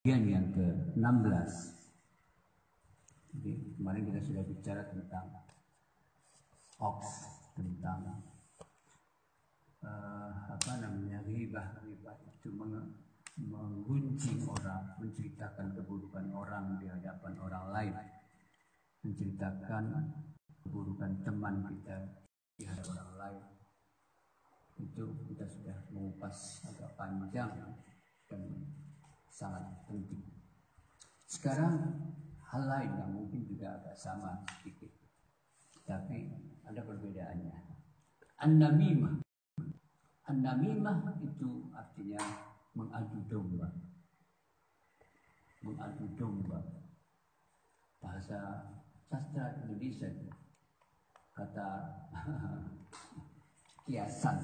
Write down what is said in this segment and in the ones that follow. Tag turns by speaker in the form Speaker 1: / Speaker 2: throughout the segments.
Speaker 1: bagian yang ke-16. Jadi kemarin kita sudah bicara tentang hoax, tentang uh, apa namanya ribah ribah itu meng, menggunjing orang, menceritakan keburukan orang di hadapan orang lain, menceritakan keburukan teman kita di hadapan orang lain. Itu kita sudah mengupas agak panjang dan sangat penting. Sekarang hal lain yang mungkin juga agak sama sedikit. Tapi ada perbedaannya. An-namimah. An-namimah itu artinya mengadu domba. Mengadu domba. Bahasa sastra Indonesia kata kiasan.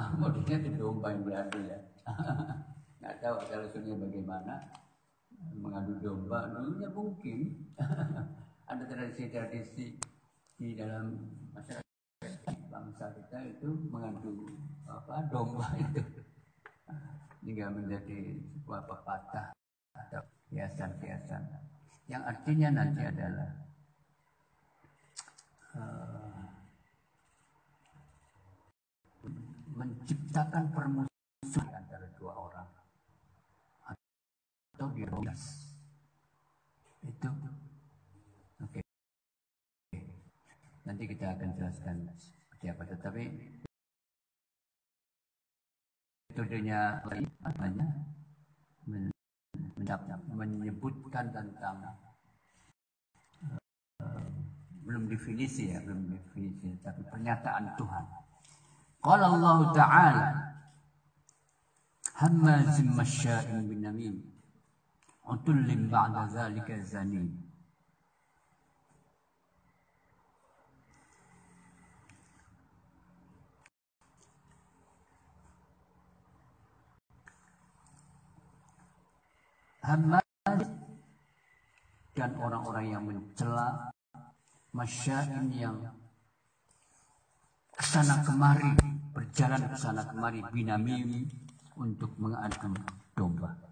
Speaker 1: Modelnya itu domba yang diadu ya. Nggak tahu asal usulnya bagaimana. Mengadu domba dulunya mungkin. Ada tradisi-tradisi di dalam masyarakat bangsa kita itu mengadu apa domba itu. Hingga menjadi sebuah pepatah atau hiasan-hiasan. Yang artinya nanti adalah uh, menciptakan permusuhan antara dua orang atau dirogas. Itu oke. Okay. Nanti kita akan jelaskan seperti apa. Tetapi metodenya namanya menyebutkan tentang uh, belum definisi ya, belum definisi, tapi pernyataan Tuhan. Qala Allah Ta'ala Hammazim masya'in bin namim عتل بعد ذلك زنيم Hamad dan orang-orang yang mencela masyain yang kesana kemari berjalan kesana kemari binamim untuk mengadu domba.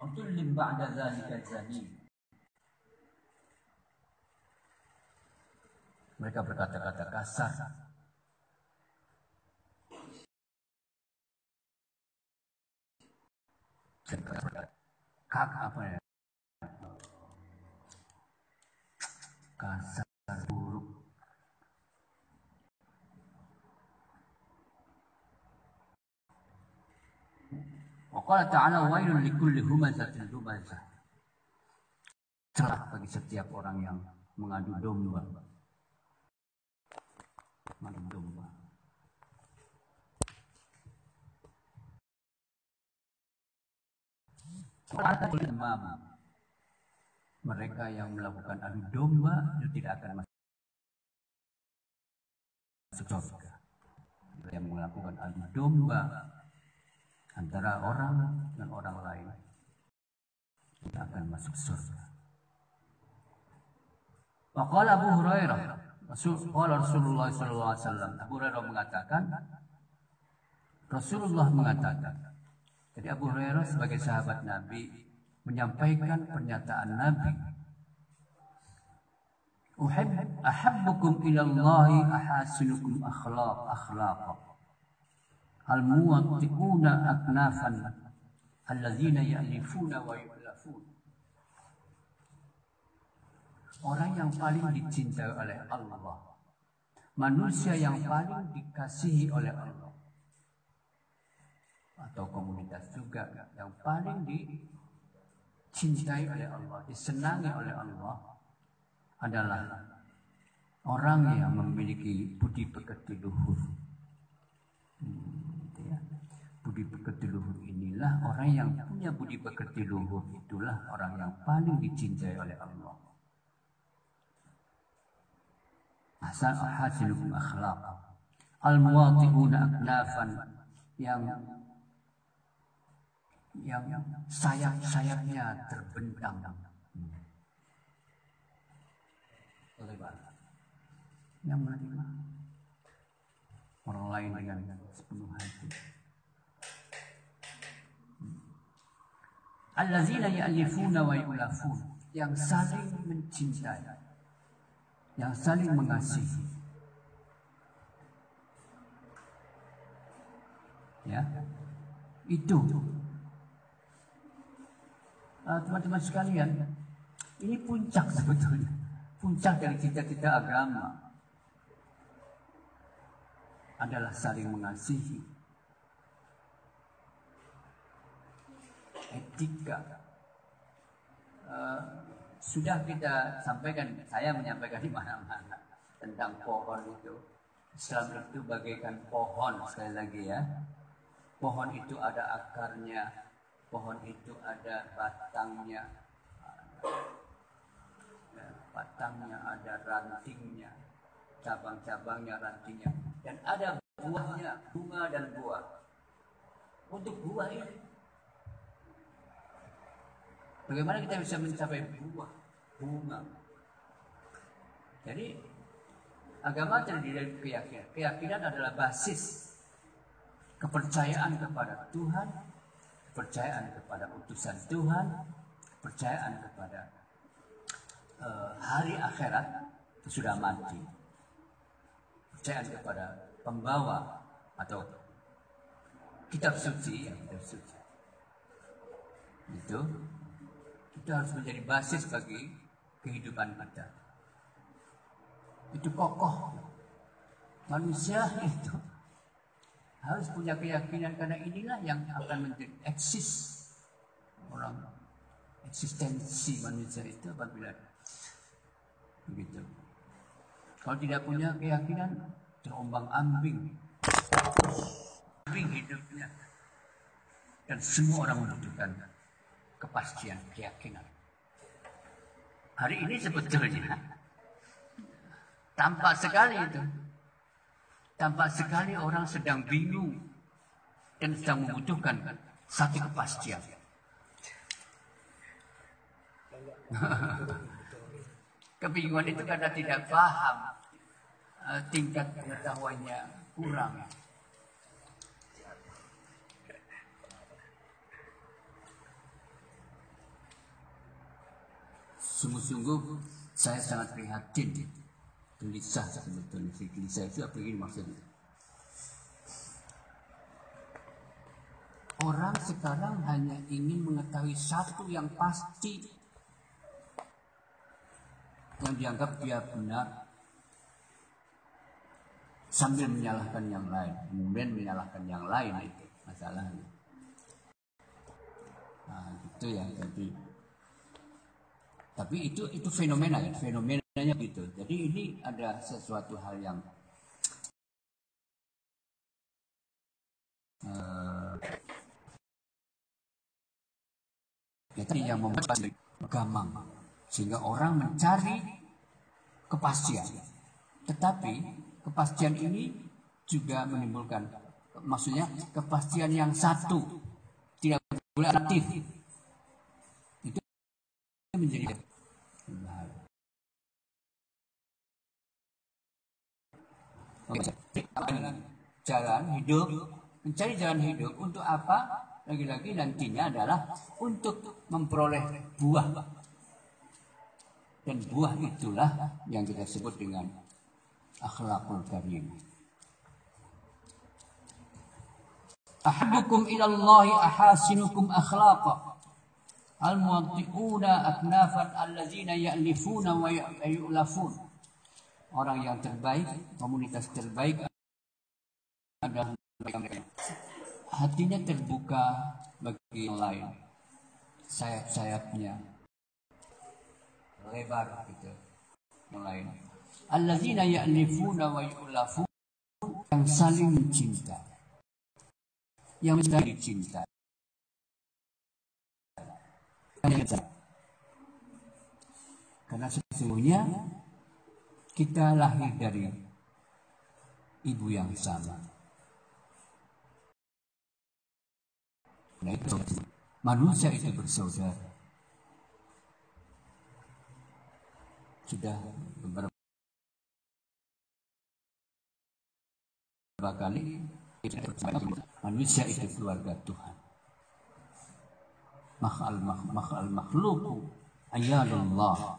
Speaker 1: Utulim ba'da zalika zanim. Mereka berkata-kata kasar. Kak apa ya? Kasar buruk. Waqala ta'ala wailun likulli humazatin lumazah. Celah bagi setiap orang yang mengadu domba. Mengadu domba. Mereka yang melakukan adu domba itu tidak akan masuk surga. Yang melakukan adu domba antara orang dan orang lain kita akan masuk surga. Waqala Abu Hurairah Rasulullah Rasulullah sallallahu alaihi wasallam Abu Hurairah mengatakan Rasulullah mengatakan jadi Abu Hurairah sebagai sahabat Nabi menyampaikan pernyataan Nabi Uhib ahabbukum ila Allah ahasinukum akhlaq akhlaqa aknafan alladzina ya'lifuna wa Orang yang paling dicintai oleh Allah. Manusia yang paling dikasihi oleh Allah. Atau komunitas juga yang paling dicintai oleh Allah Disenangi oleh Allah Adalah orang yang memiliki budi pekerti luhur. Hmm budi pekerti luhur inilah orang yang punya budi pekerti luhur. Itulah orang yang paling dicintai oleh Allah. Asal hasilukum akhlaq. Al muwati'una aknafan. Yang yang sayap-sayapnya terbentang yang menerima. Orang lain dengan sepenuh hati hmm. Allazina ya'lifuna wa yu'lafun. Yang saling mencintai. Yang saling mengasihi. Ya. Itu. Ah, teman-teman uh, sekalian, ini puncak sebetulnya. Puncak dari cita-cita agama. Adalah saling mengasihi. Etika. Uh, sudah kita sampaikan, saya menyampaikan di mana-mana tentang pohon itu. Islam itu bagaikan pohon sekali lagi ya. Pohon itu ada akarnya, pohon itu ada batangnya, ya, batangnya ada rantingnya, cabang-cabangnya, rantingnya, dan ada buahnya, bunga dan buah. Untuk buah ini, bagaimana kita bisa mencapai buah, bunga? Jadi agama terdiri dari keyakinan. Keyakinan adalah basis kepercayaan kepada Tuhan kepercayaan kepada utusan Tuhan, kepercayaan kepada uh, hari akhirat sudah mati, kepercayaan kepada pembawa atau kitab suci, ya, kitab suci. Itu itu harus menjadi basis bagi kehidupan kita. Itu kokoh. Manusia itu harus punya keyakinan karena inilah yang akan menjadi eksis orang eksistensi manusia itu apabila begitu. Kalau tidak punya keyakinan terombang ambing, ambing hidupnya dan semua orang membutuhkan kepastian keyakinan. Hari ini sebetulnya tampak sekali itu Tampak sekali orang sedang bingung dan sedang membutuhkan satu kepastian. Kebingungan itu karena tidak paham uh, tingkat pengetahuannya kurang. Sungguh-sungguh saya sangat prihatin gelisah sebetulnya si gelisah itu apa ini maksudnya orang sekarang hanya ingin mengetahui satu yang pasti. Yang dianggap dia benar. Sambil menyalahkan yang lain. Kemudian menyalahkan yang lain itu masalahnya. Nah itu ya. Jadi tapi itu itu fenomena ya fenomena Hanya gitu. Jadi ini ada sesuatu hal yang uh, yang membuat gamang sehingga orang mencari kepastian. Tetapi kepastian ini juga menimbulkan maksudnya kepastian yang satu tidak boleh aktif itu menjadi jalan hidup, mencari jalan hidup untuk apa? Lagi-lagi nantinya adalah untuk memperoleh buah. Dan buah itulah yang kita sebut dengan akhlakul karim. Ahabukum ilallahi ahasinukum akhlaqa. Al-muwatti'una aknafan allazina ya'lifuna wa ya'lafun orang yang terbaik, komunitas terbaik adalah. Hatinya terbuka bagi yang lain. Sayap-sayapnya lebar gitu. Yang lain. Alladzina ya'lifuna wa yang saling mencinta. Yang saling cinta. Karena sesungguhnya kita lahir dari ibu yang sama. Nah itu manusia itu bersaudara. Sudah beberapa kali manusia itu keluarga Tuhan. Makhal makhal makhluku ayalullah.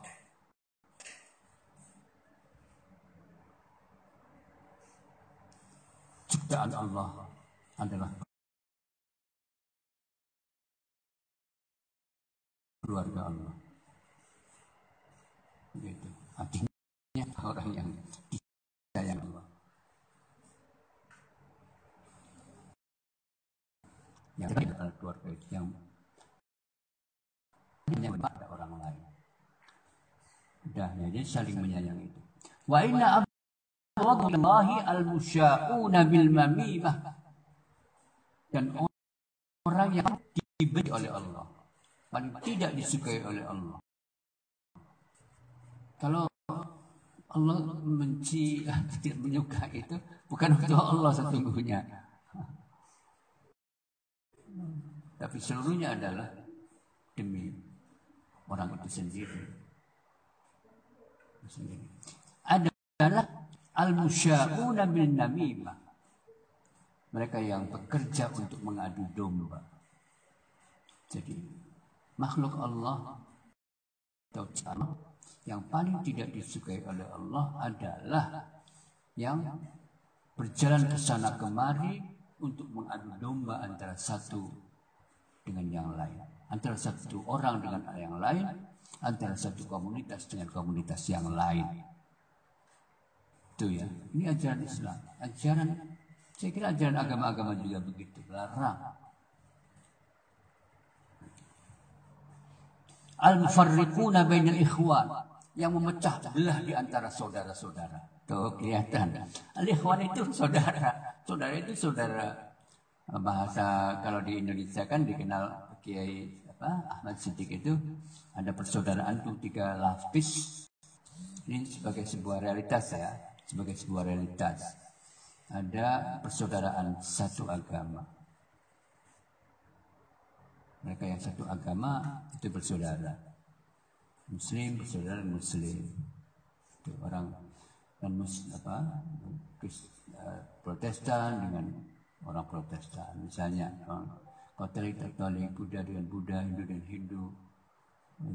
Speaker 1: Ciptaan Allah adalah keluarga Allah. Gitu. Artinya orang yang disayang Allah. Yang adalah keluarga itu yang pada orang lain. Udah, jadi saling menyayangi itu. Wa inna abghadallahi al-musya'una bil mamimah. Dan orang yang diberi oleh Allah paling tidak disukai oleh Allah. Kalau Allah benci tidak menyukai itu bukan untuk Allah sesungguhnya. Tapi seluruhnya adalah demi orang itu sendiri. sendiri. Adalah al-musya'una bin namimah. Mereka yang bekerja untuk mengadu domba. Jadi makhluk Allah atau yang paling tidak disukai oleh Allah adalah yang berjalan ke sana kemari untuk mengadu domba antara satu dengan yang lain, antara satu orang dengan yang lain, antara satu komunitas dengan komunitas yang lain. Itu ya, ini ajaran Islam, ajaran saya kira ajaran agama-agama juga begitu, larang. Al-mufarriquna bainal ikhwan yang memecah belah di antara saudara-saudara. Tuh kelihatan. Al-ikhwan itu saudara. Saudara itu saudara bahasa kalau di Indonesia kan dikenal Kiai apa Ahmad Siddiq itu ada persaudaraan tuh tiga lapis. Ini sebagai sebuah realitas ya, sebagai sebuah realitas. Ada persaudaraan satu agama. Mereka yang satu agama itu bersaudara. Muslim bersaudara muslim. Itu orang dan mus, apa eh, Protestan dengan orang Protestan. Misalnya Katolik Katolik, Buddha dengan Buddha, Hindu dengan Hindu,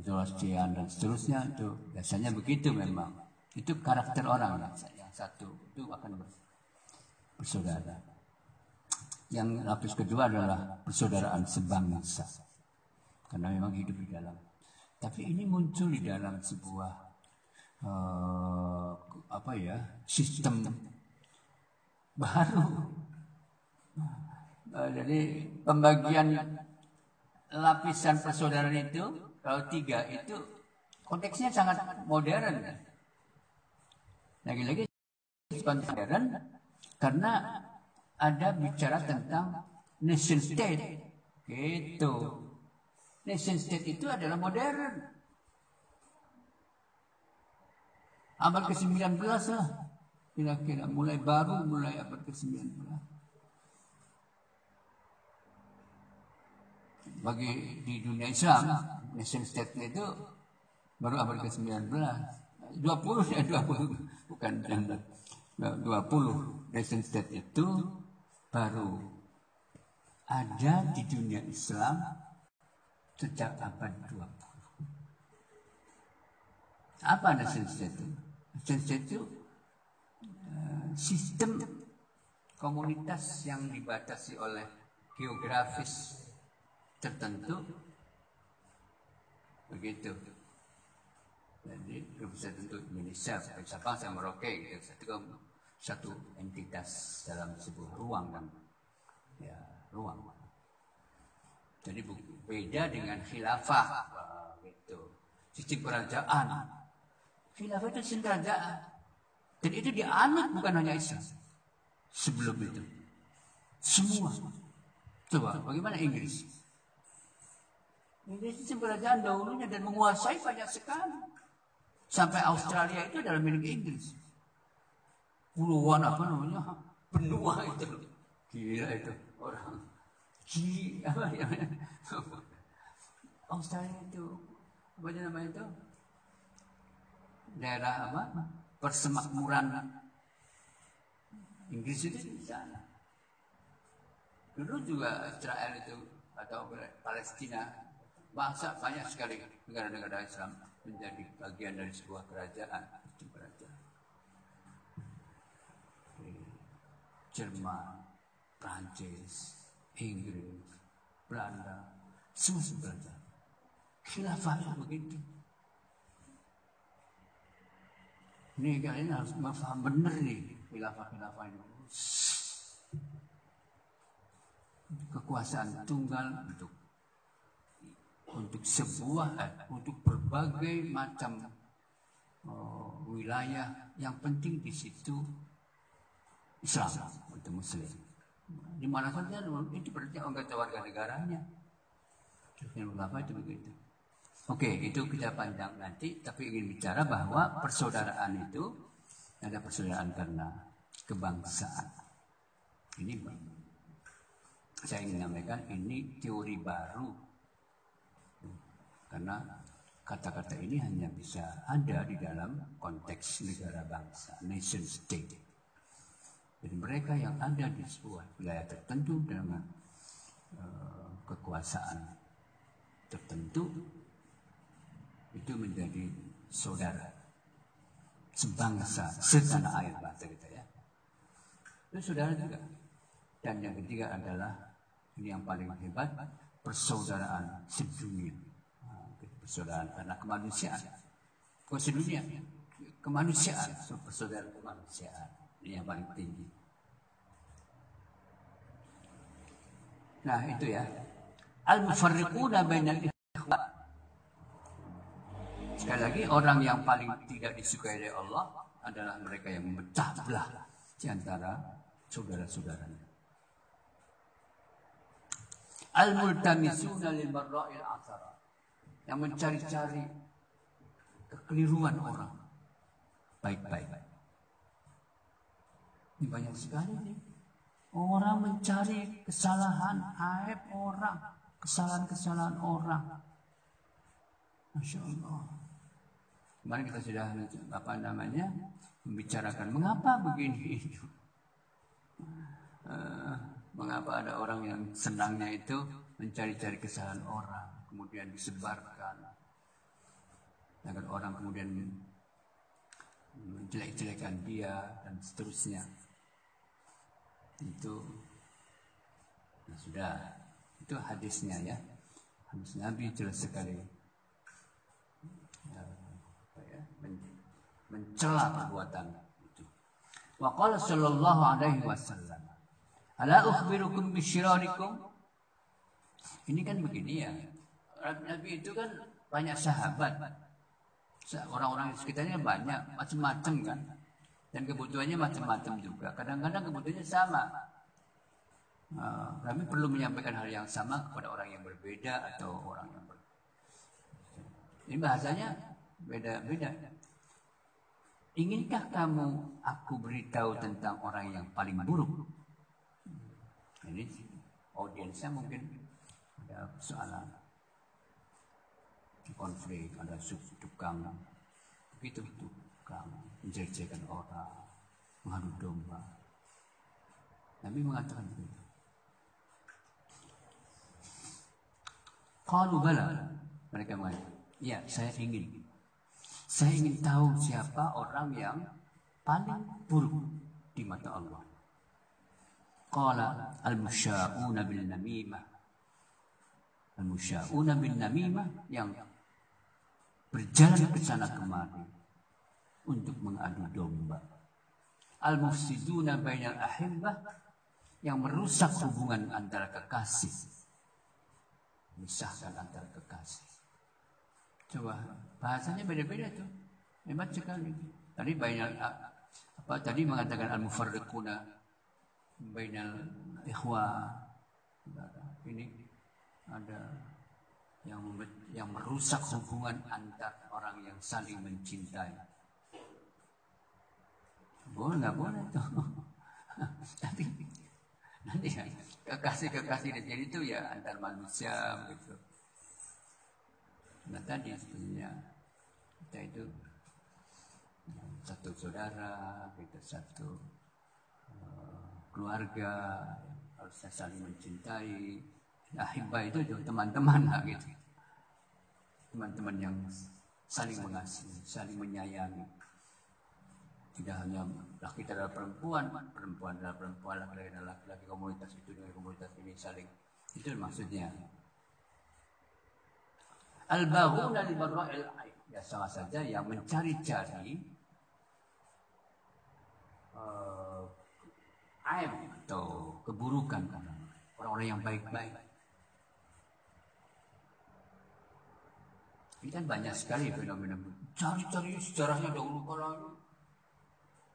Speaker 1: Zoroastrian dan seterusnya itu biasanya begitu memang. Itu karakter orang yang satu itu akan bersaudara. Yang lapis kedua adalah persaudaraan sebangsa. Karena memang hidup di dalam. Tapi ini muncul di dalam sebuah uh, apa ya sistem baru. Uh, jadi pembagian lapisan persaudaraan itu kalau tiga itu konteksnya sangat modern. Lagi-lagi modern karena ada bicara tentang nation state. Gitu. Nation state itu adalah modern. Abad ke-19 lah. Kira-kira mulai baru, mulai abad ke-19. Bagi di dunia Islam, nation state itu baru abad ke-19. 20 ya 20, bukan 20. Nation state itu baru ada di dunia Islam sejak abad 20. Apa nation state itu? Nation state itu uh, sistem komunitas yang dibatasi oleh geografis tertentu begitu. Jadi bisa tentu Indonesia, Sabang sama Merauke gitu. Satu satu entitas dalam sebuah ruang kan. Ya ruang. Jadi beda dengan khilafah. Gitu. Sistem kerajaan. Khilafah itu sistem kerajaan. Dan itu dianut bukan hanya Islam. Sebelum itu. Semua. Coba bagaimana Inggris? Inggris sistem kerajaan dahulunya dan menguasai banyak sekali sampai Australia itu adalah milik Inggris. Puluhan apa namanya? Benua itu gila itu orang. Gila. Apa ya Australia itu apa namanya itu? Daerah apa? Persemakmuran. Inggris itu di sana. Dulu juga Israel itu atau Palestina. Bangsa banyak sekali negara-negara Islam menjadi bagian dari sebuah kerajaan itu kerajaan Jerman, Prancis, Inggris, Belanda, semua kerajaan. Khilafahnya begitu. Ini kalian harus memaham benar nih khilafah-khilafah ini. Kekuasaan tunggal untuk untuk sebuah untuk berbagai macam oh, wilayah yang penting di situ Islam untuk Muslim. Di mana saja itu berarti anggota warga negaranya. Khilafah itu begitu. Oke, itu kita pandang nanti, tapi ingin bicara bahwa persaudaraan itu ada persaudaraan karena kebangsaan. Ini saya ingin menyampaikan ini teori baru karena kata-kata ini hanya bisa ada di dalam konteks negara bangsa, nation state. Jadi mereka yang ada di sebuah wilayah tertentu dengan uh, kekuasaan tertentu itu menjadi saudara sebangsa setanah air bahasa kita ya. Itu saudara juga. Dan yang ketiga adalah ini yang paling hebat persaudaraan sedunia persaudaraan karena kemanusiaan. Kok sedunia. Kemanusiaan. Persaudaraan kemanusiaan ini yang paling tinggi. Nah itu ya. Al-mufarriquna bainal ikhwan. Sekali lagi orang yang paling tidak disukai oleh Allah adalah mereka yang memecah belah di antara saudara-saudaranya. Al-multamisuna lil marra'il athara. Yang mencari-cari kekeliruan orang. Baik-baik. Ini banyak sekali nih. Orang mencari kesalahan, aib orang, kesalahan-kesalahan orang. Masya Allah. Kemarin kita sudah apa namanya membicarakan mengapa begini. Uh, mengapa ada orang yang senangnya itu mencari-cari kesalahan orang, kemudian disebarkan agar orang kemudian menjelek-jelekan dia dan seterusnya. Itu nah sudah itu hadisnya ya. Hadis Nabi jelas sekali mencela perbuatan itu. Wa qala sallallahu alaihi wasallam, "Ala ukhbirukum bisyirarikum?" Ini kan begini ya. Nabi itu kan banyak sahabat. Orang-orang di sekitarnya banyak, macam-macam kan. Dan kebutuhannya macam-macam juga. Kadang-kadang kebutuhannya sama. Uh, kami perlu menyampaikan hal yang sama kepada orang yang berbeda atau orang yang berbeda. Ini bahasanya beda-beda. Inginkah kamu aku beritahu tentang orang yang paling buruk? Ini audiensnya mungkin ada soalan konflik, ada tukang begitu tukang menjelek orang, mengadu domba. Nabi mengatakan begitu. Kalau bala mereka mengatakan, ya saya ingin saya ingin tahu siapa orang yang paling buruk di mata Allah. Qala al-musya'una bil namimah. Al-musya'una bil namimah yang berjalan ke sana kemari untuk mengadu domba. Al-mufsiduna bainal ahibbah yang merusak hubungan antara kekasih. Misahkan antara kekasih. Coba bahasanya beda-beda tuh. Hebat sekali. Tadi banyak apa tadi mengatakan al-mufarriquna bainal ikhwa. Ini ada yang yang merusak hubungan antar orang yang saling mencintai. Boleh nggak boleh tuh. Tapi nanti kekasih kekasih di sini itu ya antar manusia gitu. Nah tadi sebenarnya kita itu satu saudara, kita satu uh, keluarga, harus saling mencintai. Ahibah itu teman-teman lah gitu. Teman-teman yang saling mengasihi, saling menyayangi. Tidak hanya laki adalah perempuan, perempuan adalah perempuan, laki-laki adalah laki-laki, komunitas itu dengan komunitas ini saling. Itu maksudnya. Al-baghuna li Ya salah saja yang mencari-cari uh, aib atau keburukan orang-orang yang baik-baik. Ini kan banyak sekali fenomena cari-cari sejarahnya dahulu kala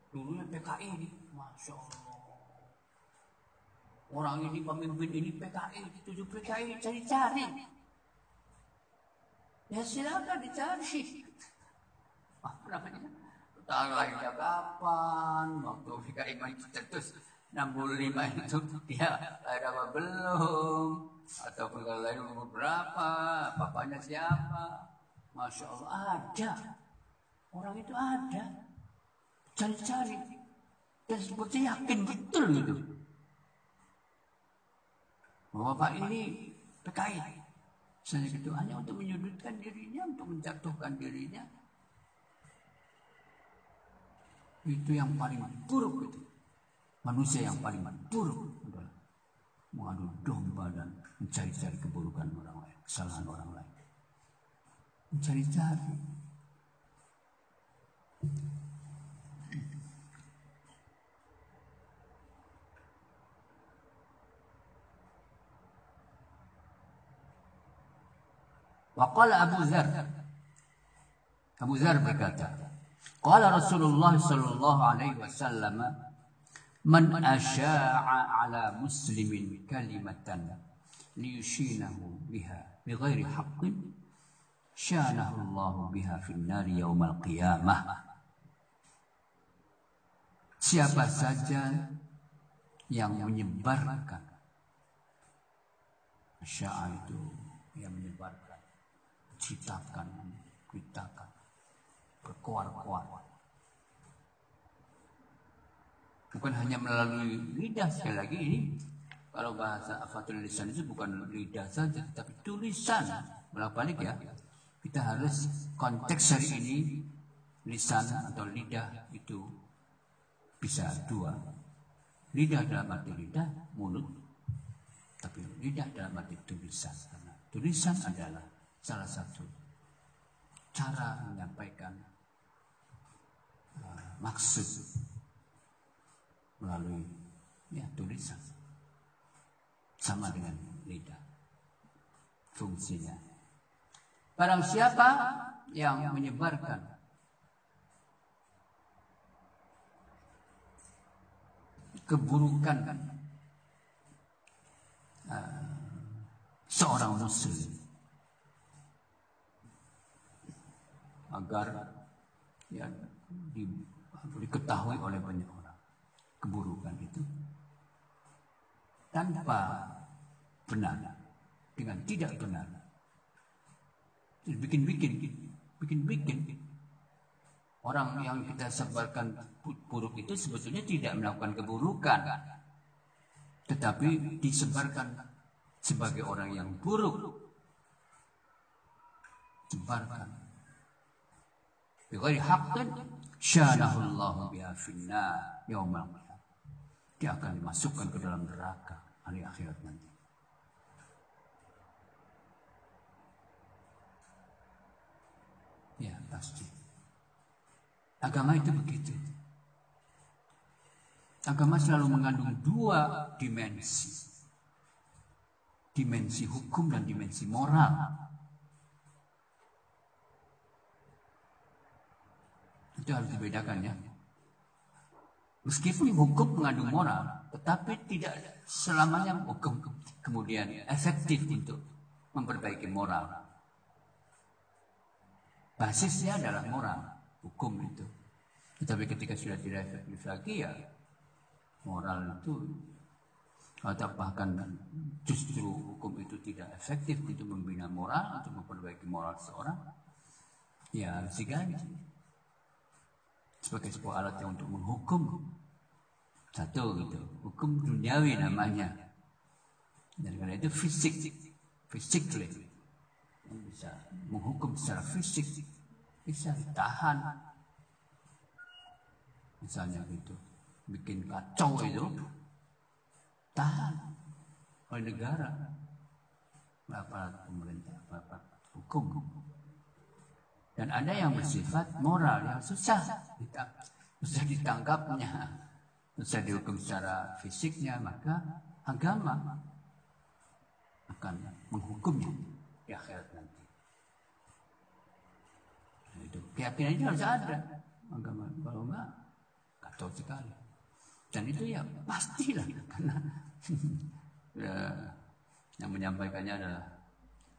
Speaker 1: dulunya PKI ini, masya Allah. Orang ini pemimpin ini PKI, tujuh PKI cari-cari. Ya silakan dicari. Apa namanya? Tanggalnya kapan? Waktu PKI masih terus 65 itu dia lahir apa belum? Ataupun kalau lahir umur berapa? Bapaknya siapa? Masya Allah ada. Orang itu ada. Cari-cari. Dan seperti yakin betul gitu. Bahwa Pak ini PKI. Saya gitu hanya untuk menyudutkan dirinya, untuk menjatuhkan dirinya. Itu yang paling buruk itu. Manusia yang paling buruk adalah mengadu domba dan mencari-cari keburukan orang lain, kesalahan orang lain mencari-cari. Waqala Abu Zar. Abu Zar berkata, Qala Rasulullah sallallahu alaihi wasallam, "Man asya'a ala muslimin kalimatan liyushinahu biha bighairi haqqin Syanahullahu biha finnari yaumal qiyamah. Siapa saja yang menyebarkan Sya'a itu yang menyebarkan Citakan Citakan Berkuar-kuar. Bukan hanya melalui lidah Sekali lagi ini Kalau bahasa afatul lisan itu bukan lidah saja Tapi tulisan. Bolak balik ya kita harus konteks hari ini lisan atau lidah itu bisa dua. Lidah dalam arti lidah, mulut. Tapi lidah dalam arti tulisan. Karena tulisan adalah salah satu cara menyampaikan uh, maksud melalui ya tulisan sama dengan lidah fungsinya Barang siapa yang menyebarkan? Keburukan. Uh, seorang muslim agar ya di, diketahui oleh banyak orang. Keburukan itu tanpa benar dengan tidak benar bikin-bikin, bikin-bikin. Orang yang kita sebarkan buruk itu sebetulnya tidak melakukan keburukan. Tetapi disebarkan sebagai orang yang buruk. Sebarkan. Bighairi haqqin syanahullahu biha finna yaumal Dia akan dimasukkan ke dalam neraka hari akhirat nanti. Pasti. Agama itu begitu. Agama selalu mengandung dua dimensi. Dimensi hukum dan dimensi moral. Itu harus dibedakan ya. Meskipun hukum mengandung moral, tetapi tidak selamanya hukum kemudian efektif untuk memperbaiki moral. Basisnya adalah moral, hukum itu. Tetapi ketika sudah tidak efektif lagi ya moral itu atau bahkan justru hukum itu tidak efektif untuk membina moral untuk memperbaiki moral seorang ya harus diganti. Sebagai sebuah alat yang untuk menghukum. Satu gitu hukum duniawi namanya. Dan karena itu fisik physically bisa menghukum secara fisik bisa ditahan. Misalnya gitu bikin kacau itu. Tahan oleh negara. Aparat pemerintah aparat hukum. Dan ada yang bersifat moral yang susah susah ditangkapnya. Susah dihukum secara fisiknya maka agama akan menghukumnya di akhirat nanti nah, itu keyakinan itu harus ada. Agama kalau enggak kacau sekali. Dan itu ya pastilah karena ya, yang menyampaikannya adalah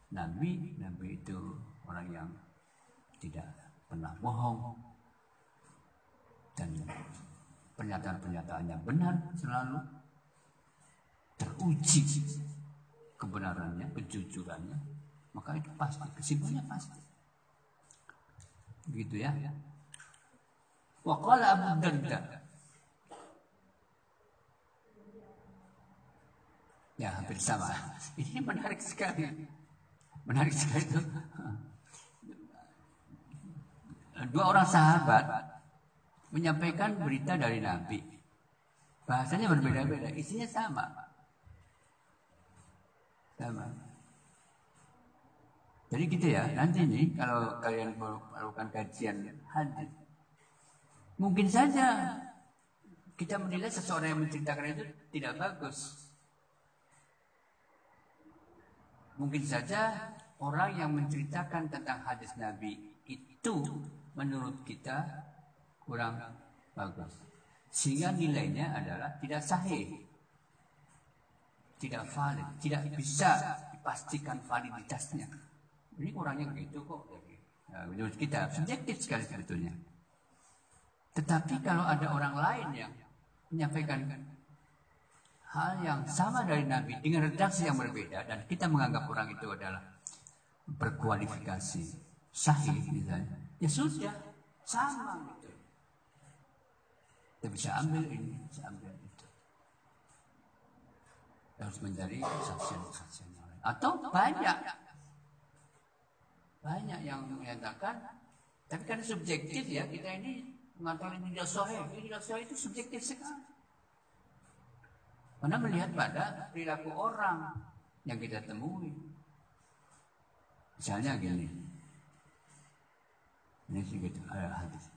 Speaker 1: Nabi. Nabi itu orang yang tidak pernah bohong. Dan pernyataan-pernyataannya benar selalu teruji kebenarannya, kejujurannya, maka itu pasti kesimpulannya pasti. Begitu ya. Waqala Abu Darda Ya hampir sama. Ini menarik sekali. Menarik sekali itu. Dua orang sahabat menyampaikan berita dari Nabi. Bahasanya berbeda-beda, isinya sama. Sama. Jadi gitu ya, nanti nih kalau kalian melakukan kajian hadis, mungkin saja kita menilai seseorang yang menceritakan itu tidak bagus. Mungkin saja orang yang menceritakan tentang hadis Nabi itu menurut kita kurang bagus. Sehingga nilainya adalah tidak sahih. Tidak valid, tidak bisa dipastikan validitasnya. Ini orangnya begitu kok. Ya, menurut kita subjektif sekali sebetulnya. Tetapi kalau ada orang lain yang menyampaikan hal yang sama dari Nabi dengan redaksi yang berbeda dan kita menganggap orang itu adalah berkualifikasi sahih misalnya ya sudah sama gitu kita bisa ambil ini bisa ambil itu harus mencari kesaksian-kesaksian yang lain atau banyak banyak yang menyatakan tapi kan subjektif ya kita ini mengatakan ini tidak sahih ini tidak sahih itu subjektif sekali karena melihat pada perilaku orang yang kita temui. Misalnya gini. Ini sedikit ada hadis.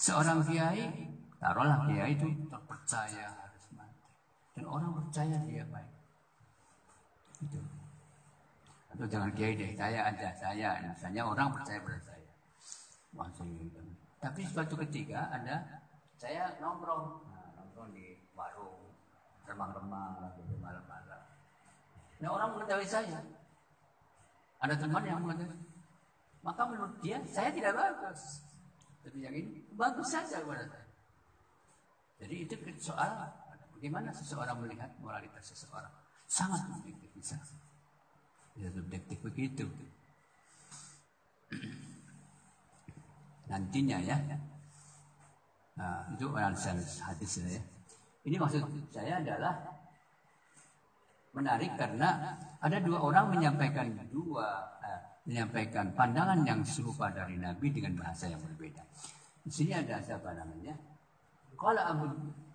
Speaker 1: Seorang kiai, taruhlah kiai itu terpercaya harus mati. Dan orang percaya dia baik. Atau jangan kiai deh, saya ada, saya. Misalnya orang percaya pada saya. Masih Tapi suatu ketika ada saya nongkrong di warung remang-remang gitu malam-malam. Nah orang mengetahui saya. Ada teman yang mengetahui. Maka menurut dia saya tidak bagus. Tapi yang ini bagus saja kepada saya. Jadi itu soal bagaimana seseorang melihat moralitas seseorang. Sangat subjektif bisa. Bisa subjektif begitu. Nantinya ya. Nah, itu analisis hadis ya. Ini maksud saya adalah menarik karena ada dua orang menyampaikan dua eh, menyampaikan pandangan yang serupa dari Nabi dengan bahasa yang berbeda. Di sini ada siapa namanya? Qala Abu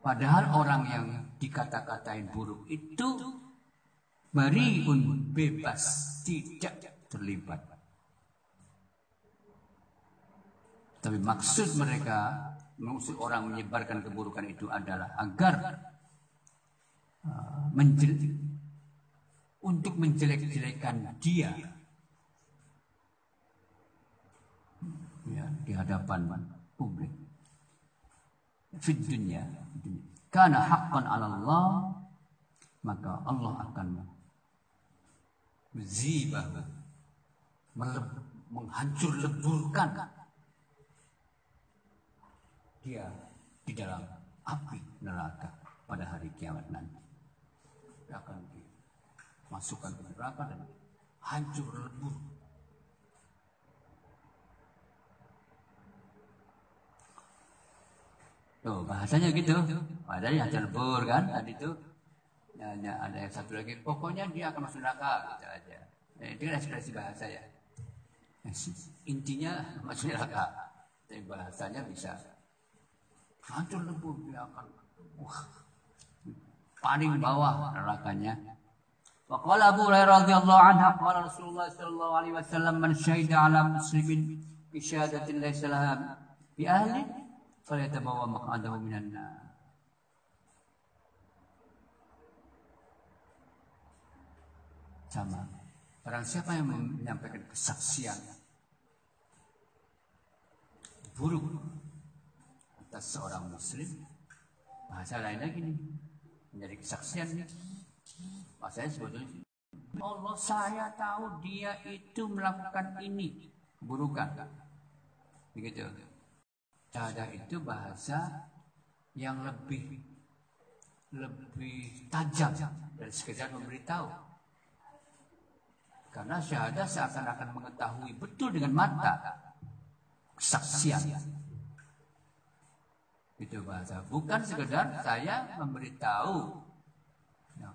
Speaker 1: padahal orang yang dikata-katain buruk itu bariun bebas tidak terlibat tapi maksud mereka maksud orang menyebarkan keburukan itu adalah agar uh, menjel untuk menjelek-jelekan dia ya, di hadapan publik. Fid dunia, karena hakkan ala Allah maka Allah akan zibah menghancur leburkan dia di dalam api neraka pada hari kiamat nanti. Akan dimasukkan ke neraka dan hancur lebur Tuh, bahasanya gitu. Ada yang lebur kan tadi itu. Ya, ya, ada yang satu lagi. Pokoknya dia akan masuk neraka gitu aja. Nah, itu kan ekspresi bahasa ya. Intinya masuk neraka. Tapi bahasanya bisa hancur lebur dia akan wah, paling bawah nerakanya. Wa qala Abu Hurairah radhiyallahu anhu qala Rasulullah sallallahu alaihi wasallam man syahida ala muslimin bi syahadatin laysa laha bi ahli falyatabawa maq'adahu minan nar. Sama. Barang siapa yang menyampaikan kesaksian buruk atas seorang muslim, bahasa lainnya gini, menjadi kesaksian Bahasanya sebetulnya Allah saya tahu dia itu melakukan ini burukan. Begitu. Syahadah itu bahasa yang lebih lebih tajam dari sekedar memberitahu. Karena syahadah seakan-akan mengetahui betul dengan mata kesaksian. Itu bahasa. Bukan sekedar saya memberitahu. Ya.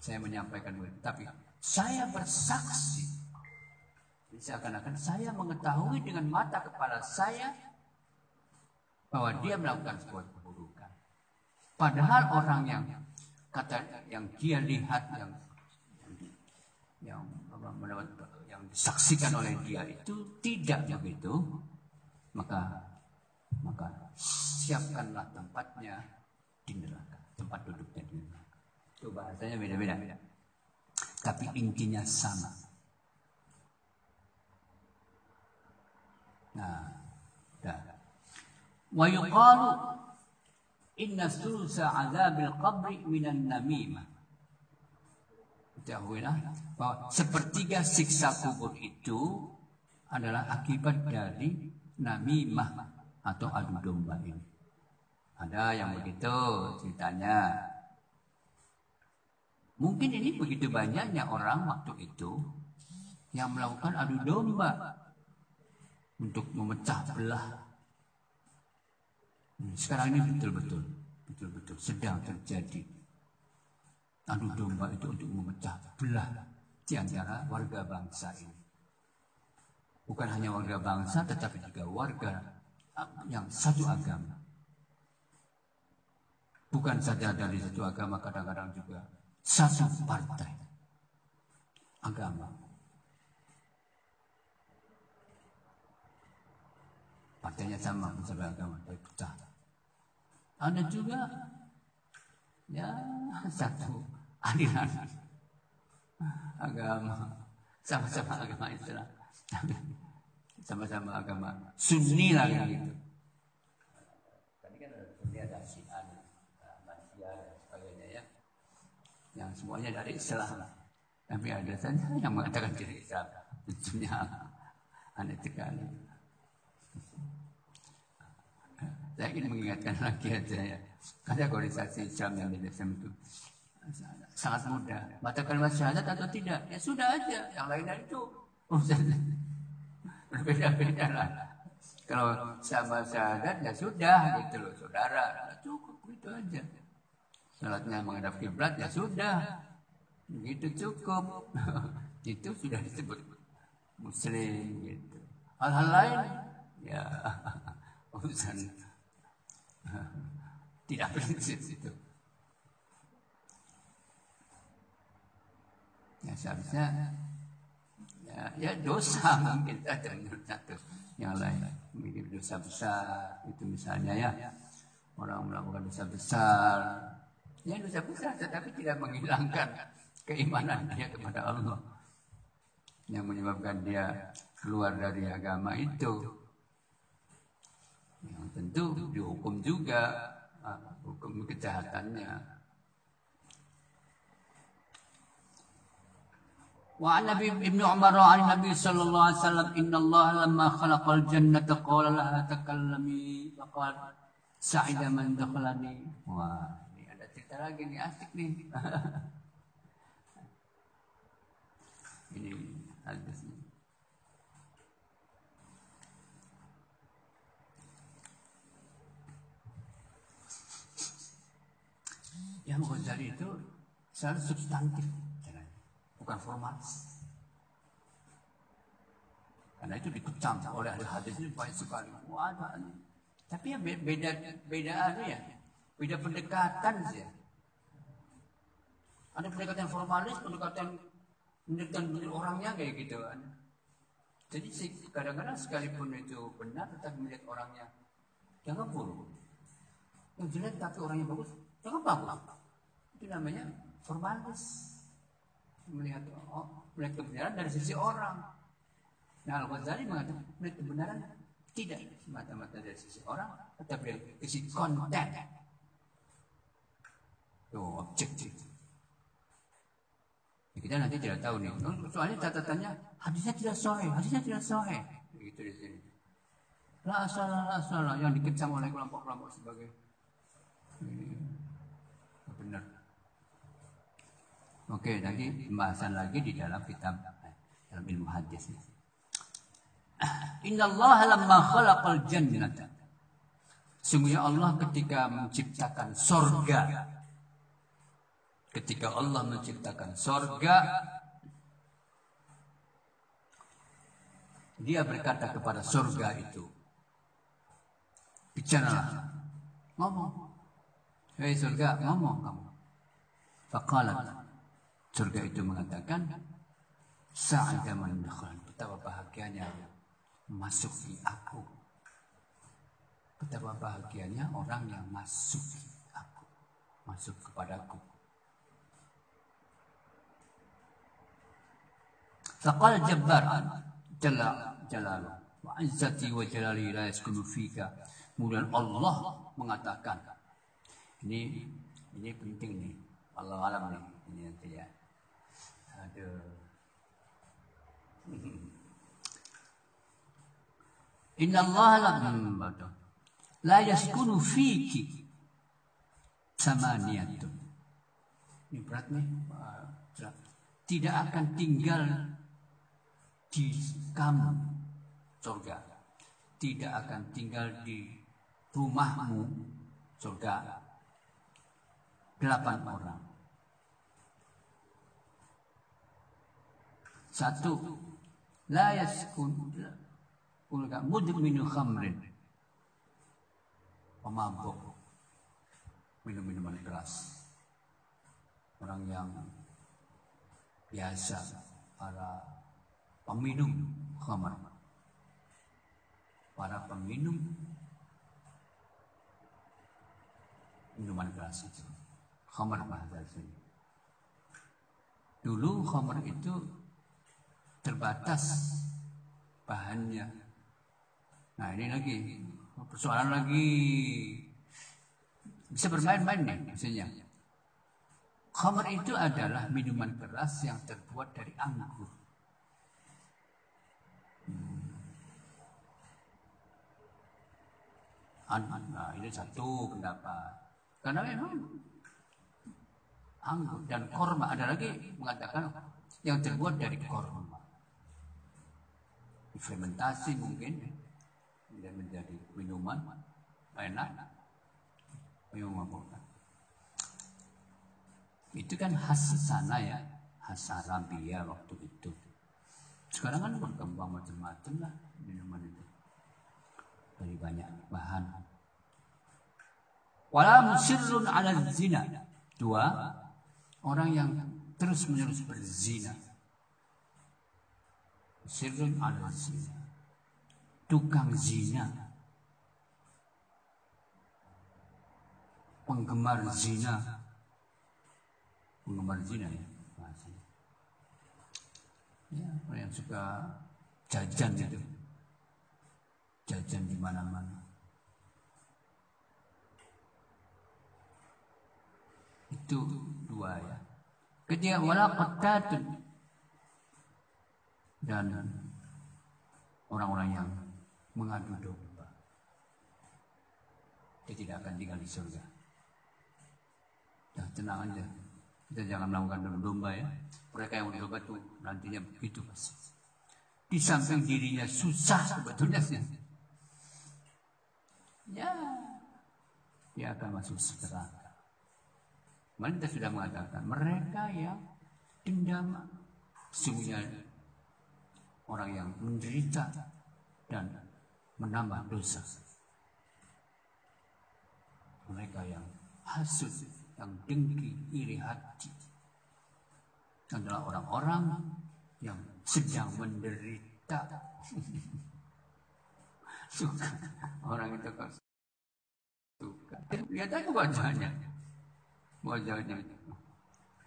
Speaker 1: Saya menyampaikan tapi saya bersaksi Seakan-akan saya mengetahui dengan mata kepala saya bahwa dia melakukan sebuah keburukan. Padahal orang yang kata yang dia lihat yang yang mendapat yang disaksikan oleh dia itu tidak begitu, maka maka siapkanlah tempatnya di neraka, tempat duduknya di neraka. Itu bahasanya beda-beda. Tapi intinya sama. Nah. Wa yuqalu inna sulusa azabil qabri minan namimah. Ketahuilah bahwa sepertiga siksa kubur itu adalah akibat dari namimah atau adu domba ini. Ada yang begitu ceritanya. Mungkin ini begitu banyaknya orang waktu itu yang melakukan adu domba untuk memecah belah. Hmm, sekarang ini betul-betul, betul-betul sedang terjadi. Adu domba itu untuk memecah belah di antara warga bangsa ini. Bukan hanya warga bangsa, tetapi juga warga yang satu agama. Bukan saja dari satu agama, kadang-kadang juga satu partai agama. Partainya sama masalah agama. Tapi pecah ada juga ya satu aliran agama. Sama-sama agama Islam. Sama-sama agama Sunni lah gitu. Tadi kan Sunni ada Syiah Malaysia dan sebagainya ya. Yang semuanya dari Islam tapi ada saja yang mengatakan diri Islam. Tentunya aneh sekali saya ingin mengingatkan lagi aja ya. Ada organisasi Islam yang di DSM itu sangat mudah. Kalimat syahadat atau tidak? Ya sudah aja. Yang lainnya itu berbeda-beda lah. Kalau sama syahadat ya sudah gitu loh saudara. Cukup gitu aja. Salatnya menghadap kiblat ya sudah. Gitu cukup. itu sudah disebut muslim gitu. Hal-hal lain ya urusan tidak prinsip itu. Ya seharusnya ya, ya dosa mungkin saja menurut satu yang lain mungkin dosa besar itu misalnya ya orang melakukan dosa besar Ya dosa besar tetapi tidak menghilangkan keimanan dia kepada Allah. Yang menyebabkan dia keluar dari agama itu. Yang tentu dihukum juga ah, hukum kejahatannya. وعن ابن عمر عن النبي صلى الله عليه وسلم إن الله لما خلق الجنة قال لها تكلمي فقال سعد من دخلني wah ini ada cerita lagi nih asik nih ini hadisnya Yang Ghazali itu selalu substantif bukan formalis. Karena itu dikecam oleh ahli hadis ini banyak sekali. Tapi ya beda beda ya. Beda pendekatan sih. Ada pendekatan formalis, pendekatan pendekatan orangnya kayak gitu kan. Jadi kadang-kadang sekalipun itu benar tetap melihat orangnya jangan buruk. Yang jelek tapi orangnya bagus, jangan bagus. Itu namanya formalis melihat oh, melihat kebenaran dari sisi orang. Nah Al-Ghazali mengatakan melihat kebenaran tidak semata-mata dari sisi orang, tetapi dari sisi konten. Tuh, objektif. Ya, kita nanti tidak tahu nih. Soalnya catatannya hadisnya tidak sohe, hadisnya tidak sohe. Begitu di sini. La salah, la salah yang dikecam oleh kelompok-kelompok sebagai ini benar. Oke, nanti pembahasan lagi di dalam kitab dalam ilmu hadis. Inna Allah lamma khalaqal jannata. Sungguhnya Allah ketika menciptakan sorga. Ketika Allah menciptakan sorga. Dia berkata kepada sorga itu. Bicara. Ngomong. Hei surga, ngomong kamu. Faqalat Surga itu mengatakan Sa'ada man Betapa bahagianya masuk di aku. Betapa bahagianya orang yang masuk di aku. Masuk kepadaku. Faqal jabbar jalla jalalu wa izzati wa jalali la yaskunu fika. Kemudian Allah mengatakan ini ini penting nih. Allah alam nih ini nanti ya Inna Allah la la yaskunu fiki. Ini berat nih. Tidak akan tinggal di kamu surga. Tidak akan tinggal di rumahmu surga. Delapan orang. Satu, la yaskun ulga mudminu khamrin. Pemabuk. Minum-minuman keras. Orang yang biasa. Para peminum khamr. Para peminum minuman keras itu. Khamr bahasa sini. Dulu khamr itu terbatas bahannya. Nah ini lagi persoalan lagi bisa bermain-main nih maksudnya. Khamr itu adalah minuman keras yang terbuat dari anggur. Hmm. Nah, ini satu pendapat. Karena memang anggur dan korma ada lagi mengatakan yang terbuat dari korma difermentasi mungkin dan menjadi minuman enak. Minuman apa itu kan khas sana ya. Khas Arabia waktu itu. Sekarang kan berkembang macam-macam lah minuman itu. Dari banyak bahan. Wala musirrun ala zina. Dua orang yang terus menerus berzina Ala zina. Tukang zina. Penggemar zina. penggemar zina ya ya orang yang suka jajan gitu jajan di mana-mana itu dua ya ketiga wala qattatun dan orang-orang yang mengadu domba dia tidak akan tinggal di surga. Ya tenang aja. Kita jangan melakukan domba ya. Mereka yang domba itu nantinya begitu mas di samping dirinya susah sebetulnya. Sih ya dia akan masuk Kemarin kita sudah mengatakan mereka yang dendam sungguhnya orang yang menderita dan menambah dosa. Mereka yang hasut, yang dengki, iri hati adalah orang-orang yang sedang menderita. suka orang itu kan suka. Lihat aja wajahnya, wajahnya.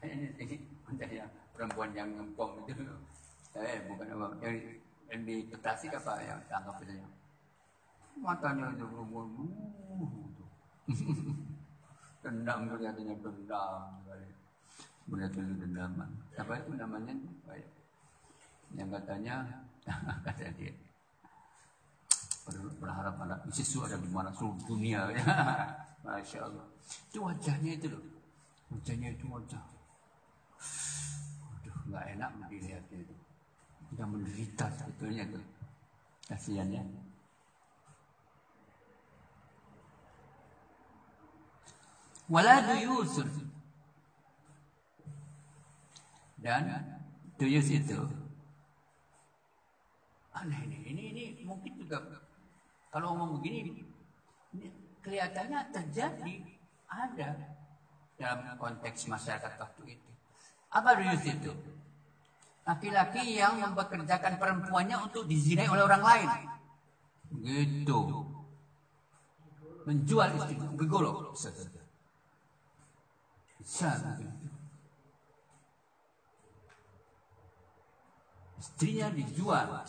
Speaker 1: Ini, ini wajahnya perempuan yang ngempong itu eh bukan apa yang, di Tasik apa yang tangkap itu ya matanya itu berumur dendam kelihatannya dendam melihat itu dendaman. Apa itu namanya? Yang katanya kata dia. Berharap anak Yesus ada di mana seluruh dunia. Ya masya Allah. Itu wajahnya itu loh. Wajahnya itu wajah. Aduh nggak enak dilihatnya itu yang menderita sebetulnya itu. Kasihannya wala duyusun dan duyus itu aneh ini ini ini mungkin juga kalau ngomong begini ini kelihatannya terjadi ada dalam konteks masyarakat waktu itu. Apa duyus itu laki-laki yang mempekerjakan perempuannya untuk dizinai oleh orang lain. Gitu. Menjual istrinya, begolo. Bisa, bisa. Istrinya dijual.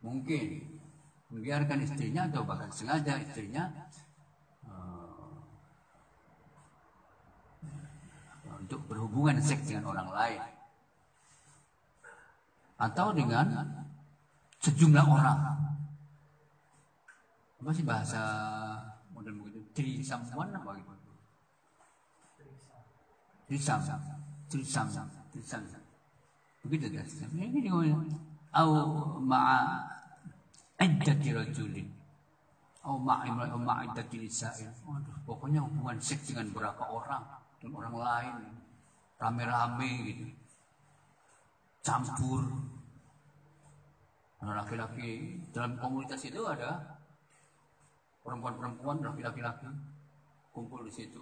Speaker 1: Mungkin membiarkan istrinya atau bahkan sengaja istrinya uh, untuk berhubungan seks dengan orang lain atau dengan sejumlah orang. Apa sih bahasa modern begitu? Trisamuan apa gitu? Trisam, trisam, trisam. Begitu kan? Ini au ma'a iddati rajulin au ma'a au ma'a iddati nisa'in. Waduh, pokoknya hubungan seks dengan berapa orang dan orang lain rame-rame gitu campur. Laki-laki dalam komunitas itu ada perempuan-perempuan laki-laki kumpul di situ.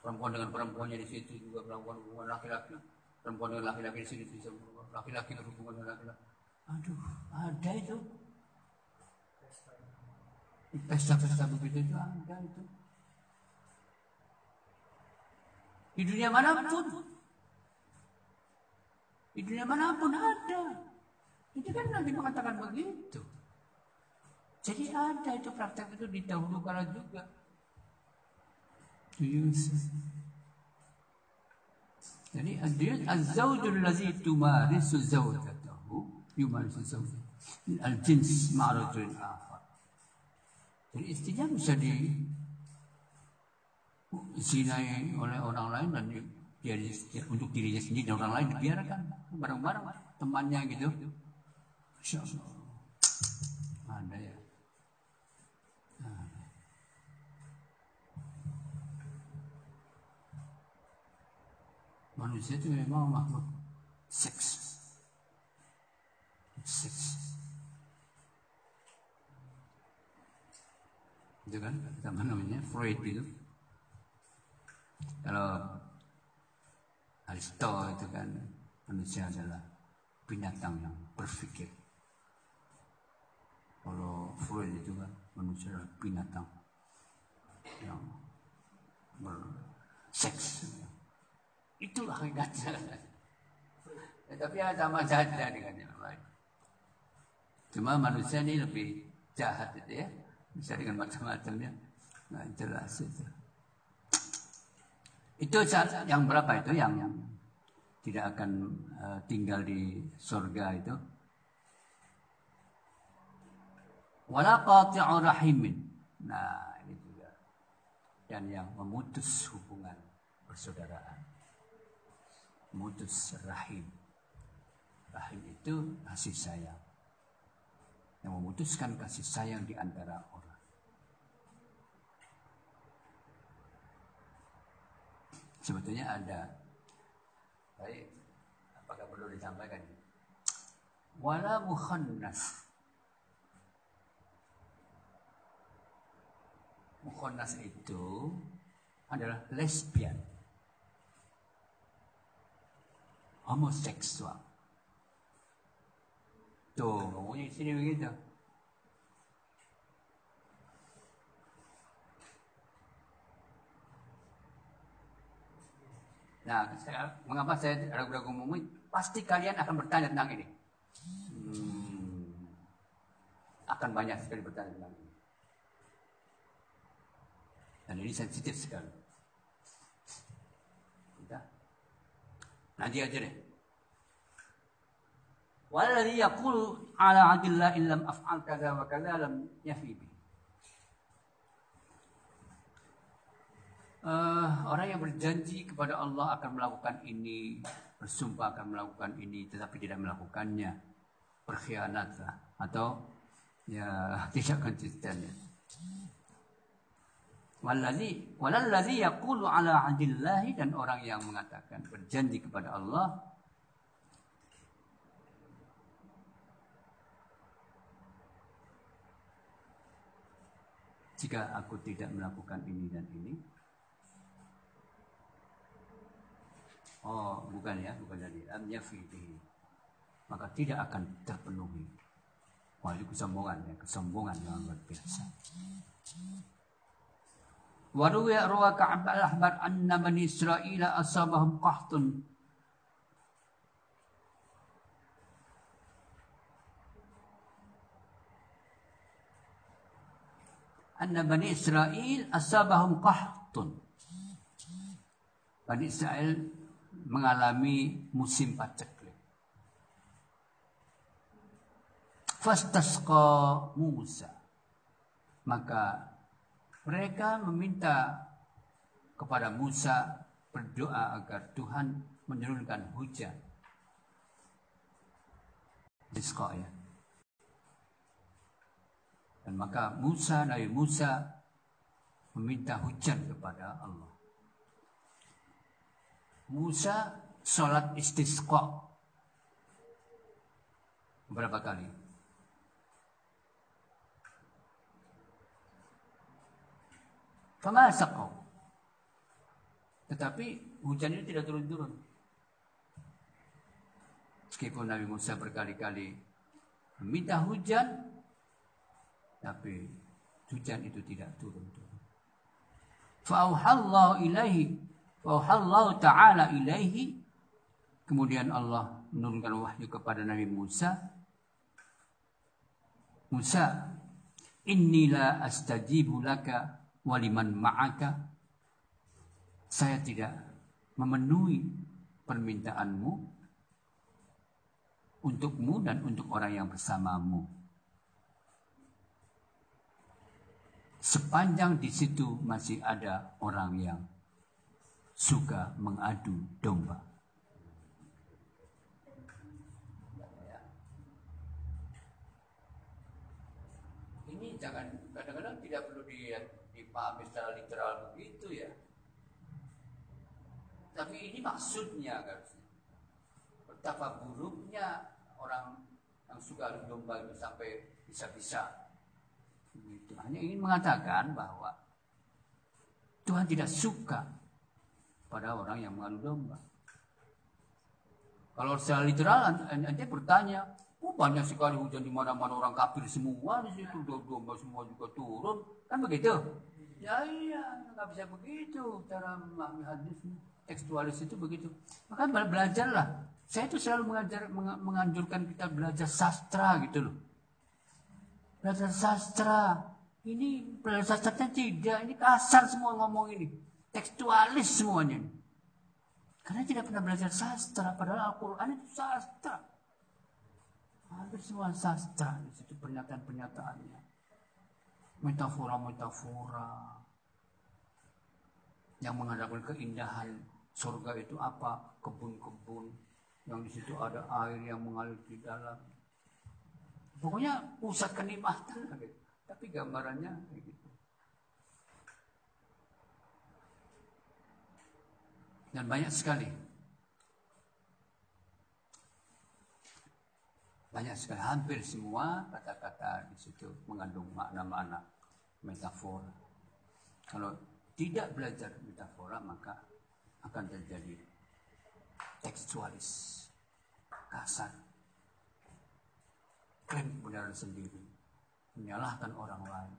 Speaker 1: Perempuan dengan perempuannya di situ juga perempuan perempuan laki-laki perempuan dengan laki-laki di situ bisa laki-laki berhubungan dengan laki-laki. Aduh ada itu. Pesta-pesta begitu itu ada itu. Di dunia mana pun di dunia mana pun ada. Itu kan Nabi mengatakan begitu. Jadi ada itu praktek itu di dahulu kala juga. Jadi adiyat az-zawjul ladzi tumarisu zawjatahu yumarisu zawjatahu. Al-jins ma'rajul akhar. Jadi istrinya bisa di zinai oleh orang lain dan dia, dia untuk dirinya sendiri dan orang lain dibiarkan bareng-bareng temannya gitu. Masya Allah. Ada ya. Manusia itu memang makhluk seks. Seks. Itu kan, namanya? Freud itu. Kalau Aristo itu kan manusia adalah binatang yang berpikir. Kalau Freud itu kan manusia adalah binatang yang berseks. Itulah hakikatnya. ya, tapi ya sama saja dengan yang lain. Cuma manusia ini lebih jahat itu ya. Bisa dengan macam-macamnya. Nah jelas itu. Itu yang berapa itu yang tidak akan uh, tinggal di surga itu. Wala rahimin. Nah, ini juga. Dan yang memutus hubungan persaudaraan. Memutus rahim. Rahim itu kasih sayang. Yang memutuskan kasih sayang di antara orang. Sebetulnya ada Baik, apakah perlu disampaikan? Wala mukhannas. Mukhannas itu adalah lesbian. Homoseksual. Tuh, ngomongnya di sini begitu. Nah, saya, mengapa saya ragu-ragu ngomong? Pasti kalian akan bertanya tentang ini. Hmm, akan banyak sekali bertanya tentang ini. Dan ini sensitif sekali. Kita nanti aja deh. Waladhi yaqulu ala adillah illam af'al kaza wa kaza lam uh, orang yang berjanji kepada Allah akan melakukan ini, bersumpah akan melakukan ini, tetapi tidak melakukannya, berkhianat atau ya tidak konsisten. Ya. Waladhi, yaqulu ala adillahi dan orang yang mengatakan berjanji kepada Allah jika aku tidak melakukan ini dan ini Oh, bukan ya, bukan dari am yafihi. Maka tidak akan terpenuhi. Wah, itu kesombongan ya, kesombongan yang luar biasa. Waruya ruwa Ka'ab al-Ahbar anna bani Israel asabahum qahtun anna bani Israel asabahum qahtun Bani Israel mengalami musim paceklik. Fastasqa Musa. Maka mereka meminta kepada Musa berdoa agar Tuhan menurunkan hujan. Isqa ya. Dan maka Musa, Nabi Musa meminta hujan kepada Allah. Musa sholat istisqa berapa kali? kau. Tetapi hujan itu tidak turun-turun. Meskipun Nabi Musa berkali-kali meminta hujan, tapi hujan itu tidak turun-turun. Fa'auhallahu ilaihi Wauhallahu ta'ala ilaihi. Kemudian Allah menurunkan wahyu kepada Nabi Musa. Musa, innila astajibu laka waliman ma'aka. Saya tidak memenuhi permintaanmu untukmu dan untuk orang yang bersamamu. Sepanjang di situ masih ada orang yang suka mengadu domba. Ini jangan kadang-kadang tidak perlu dipahami secara literal begitu ya. Tapi ini maksudnya harusnya. Betapa buruknya orang yang suka adu domba itu sampai bisa-bisa. Hanya ingin mengatakan bahwa Tuhan tidak suka pada orang yang mengadu domba. Kalau secara literal nanti bertanya, oh banyak sekali hujan di mana-mana orang kafir semua di situ domba semua juga turun, kan begitu? Ya iya, nggak bisa begitu cara memahami hadisnya. tekstualis itu begitu. Maka belajarlah. Saya itu selalu mengajar, menganjurkan kita belajar sastra gitu loh. Belajar sastra. Ini belajar sastra tidak, ini kasar semua ngomong ini. Tekstualis semuanya. Karena tidak pernah belajar sastra, padahal Al-Quran itu sastra. Hampir semua sastra di situ pernyataan-pernyataannya. Metafora-metafora yang mengadakan keindahan surga itu apa? Kebun-kebun yang di situ ada air yang mengalir di dalam. Pokoknya pusat kenikmatan. Tapi gambarannya kayak gitu. Dan banyak sekali Banyak sekali, hampir semua kata-kata di situ mengandung makna-makna metafora. Kalau tidak belajar metafora maka akan terjadi tekstualis, kasar, klaim kebenaran sendiri, menyalahkan orang lain.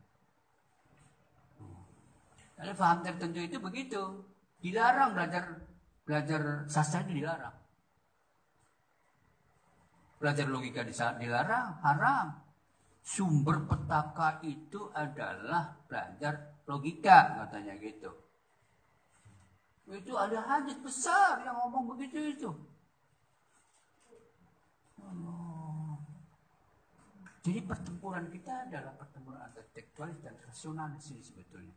Speaker 1: Ada paham tertentu itu begitu, dilarang belajar belajar sastra itu dilarang. Belajar logika dilarang, haram. Sumber petaka itu adalah belajar logika, katanya gitu. Itu ada hadis besar yang ngomong begitu itu. Oh. Jadi pertempuran kita adalah pertempuran antara tekstualis dan rasionalis ini sebetulnya.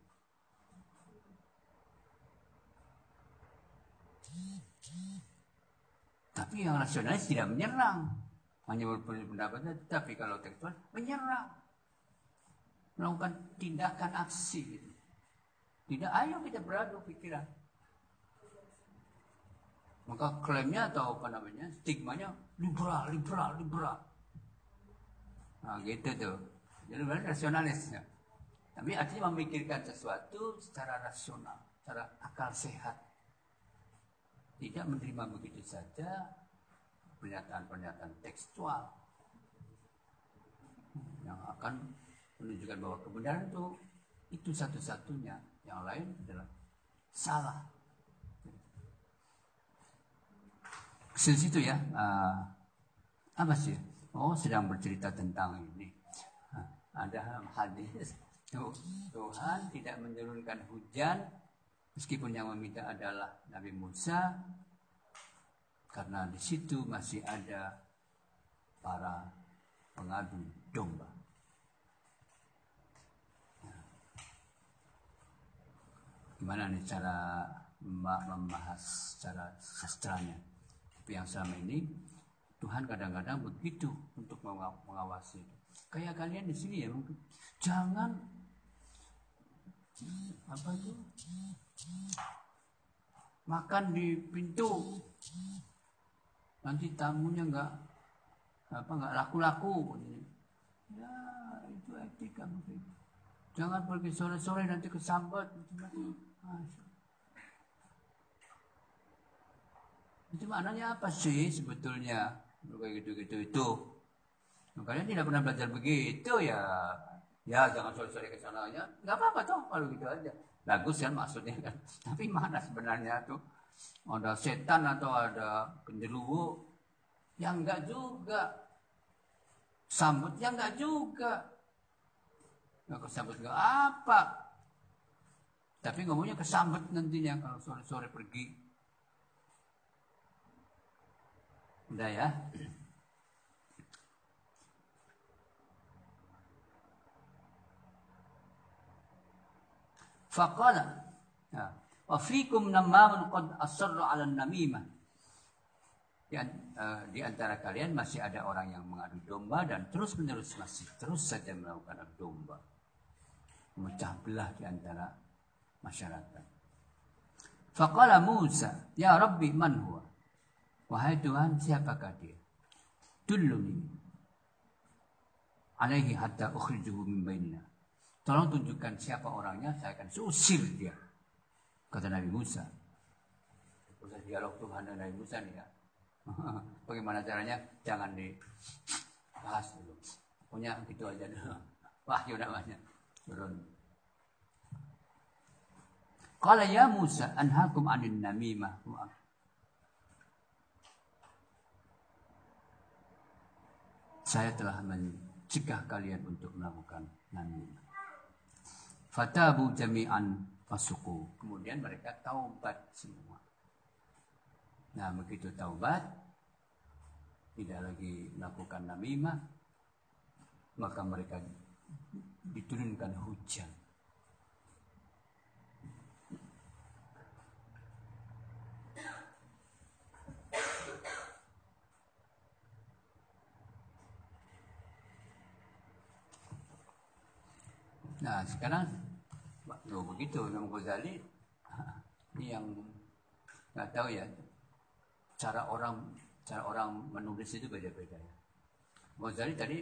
Speaker 1: Tapi yang rasionalis tidak menyerang hanya berpendapatnya, tapi kalau tekstual menyerang, melakukan tindakan aksi. Gitu. Tidak, ayo kita beradu pikiran. Maka klaimnya atau apa namanya, stigmanya liberal, liberal, liberal. Nah gitu tuh. Jadi benar rasionalis. Ya. Tapi artinya memikirkan sesuatu secara rasional, secara akal sehat. Tidak menerima begitu saja, pernyataan-pernyataan tekstual yang akan menunjukkan bahwa kebenaran itu itu satu-satunya, yang lain adalah salah. Di situ ya, uh, apa sih? Oh, sedang bercerita tentang ini. Uh, ada hadis Tuhan tidak menurunkan hujan meskipun yang meminta adalah Nabi Musa karena di situ masih ada para pengadu domba. Gimana nih cara membahas cara sastranya? Tapi yang selama ini Tuhan kadang-kadang begitu untuk mengawasi Kayak kalian di sini ya mungkin jangan apa itu makan di pintu. Nanti tamunya nggak apa nggak laku-laku. Ya itu etika mungkin jangan pergi sore-sore nanti kesambat itu maknanya apa sih sebetulnya? Kayak gitu-gitu itu. Makanya tidak pernah belajar begitu ya. Ya jangan sore-sore ke sana ya nggak apa-apa toh kalau gitu aja bagus kan maksudnya kan. Tapi mana sebenarnya tuh? Ada setan atau ada genderuwo yang enggak juga. Sambut yang enggak juga. Nggak kesambut enggak apa. Tapi ngomongnya kesambut nantinya kalau sore-sore pergi. Udah ya Faqala. Ya. Wa fikum namamun qad asarra 'ala namimah. Di, uh, di antara kalian masih ada orang yang mengadu domba dan terus menerus masih terus saja melakukan adu domba. Memecah belah di antara masyarakat. Faqala Musa, "Ya Rabbi, man huwa?" Wahai Tuhan, siapakah dia? Dulluni alaihi hatta ukhrijuhu min bainina. Tolong tunjukkan siapa orangnya, saya akan usir dia Kata Nabi Musa. Proses dialog Tuhan dan Nabi Musa nih ya. Bagaimana caranya? Jangan dibahas dulu. Pokoknya gitu aja dulu. Wahyu namanya. Turun. Qala ya Musa anhakum anin namimah. Saya telah mencegah kalian untuk melakukan namimah. Fatabu jami'an fasuku. Kemudian mereka taubat semua. Nah, begitu taubat, tidak lagi melakukan namimah, maka mereka diturunkan hujan. Nah sekarang lo begitu Imam Ghazali ini yang nggak tahu ya cara orang cara orang menulis itu beda-beda ya. Ghazali tadi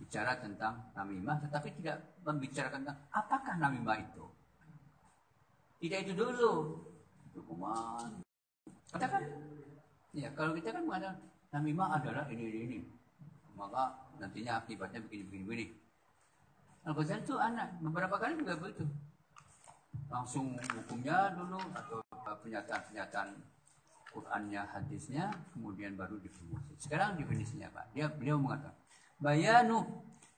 Speaker 1: bicara tentang namimah tetapi tidak membicarakan tentang apakah namimah itu. Tidak itu dulu. Hukuman. Katakan. Ya, kalau kita kan mengatakan namimah adalah ini ini ini. Maka nantinya akibatnya begini begini begini. Al-Ghazali itu anak, beberapa kali juga begitu. Langsung hukumnya dulu atau pernyataan-pernyataan Qurannya, hadisnya, kemudian baru definisi. Sekarang definisinya Pak. Dia beliau mengatakan, bayanu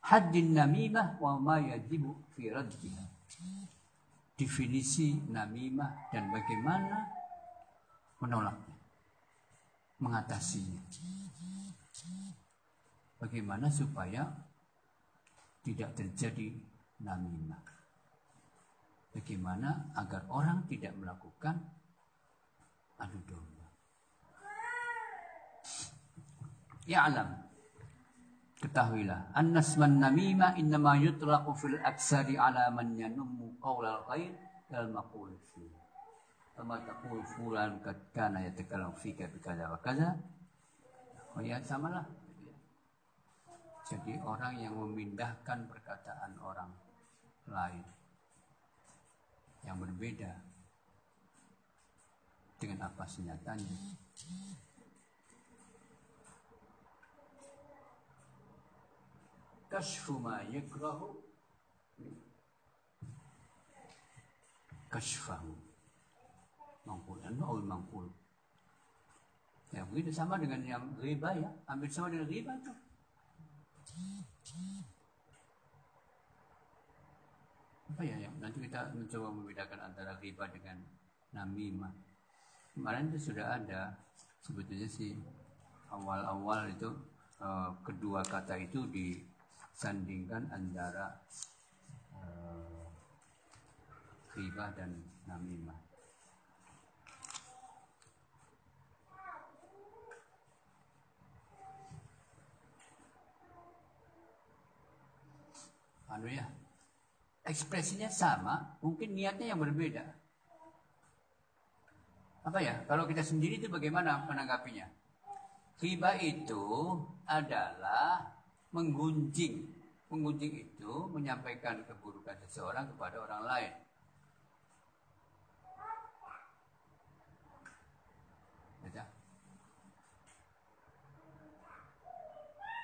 Speaker 1: haddin namimah wa ma yajibu fi raddiha. Definisi namimah dan bagaimana menolaknya, mengatasinya. Bagaimana supaya tidak terjadi namimah. Bagaimana agar orang tidak melakukan adu domba. Ya alam. Ketahuilah, annasman namimah innama yutlaqu fil aksari ala man yanummu qawlal khair dal maqul fi. Kama taqul fulan kad kana yatakallamu fika bi kaza wa kaza. Oh ya samalah. Jadi orang yang memindahkan perkataan orang lain yang berbeda dengan apa senyatanya. Kashfu ma yakrahu. Kashfahu. Mangkul. Atau mangkul. Ya begitu sama dengan yang riba ya. Ambil sama dengan riba tuh apa ya yang nanti kita mencoba membedakan antara riba dengan namimah. Kemarin itu sudah ada sebetulnya sih awal-awal itu uh, kedua kata itu disandingkan antara uh, riba dan namimah. Anu ya ekspresinya sama mungkin niatnya yang berbeda. Apa ya? Kalau kita sendiri itu bagaimana menanggapinya? Riba itu adalah menggunjing. Menggunjing itu menyampaikan keburukan seseorang kepada orang lain.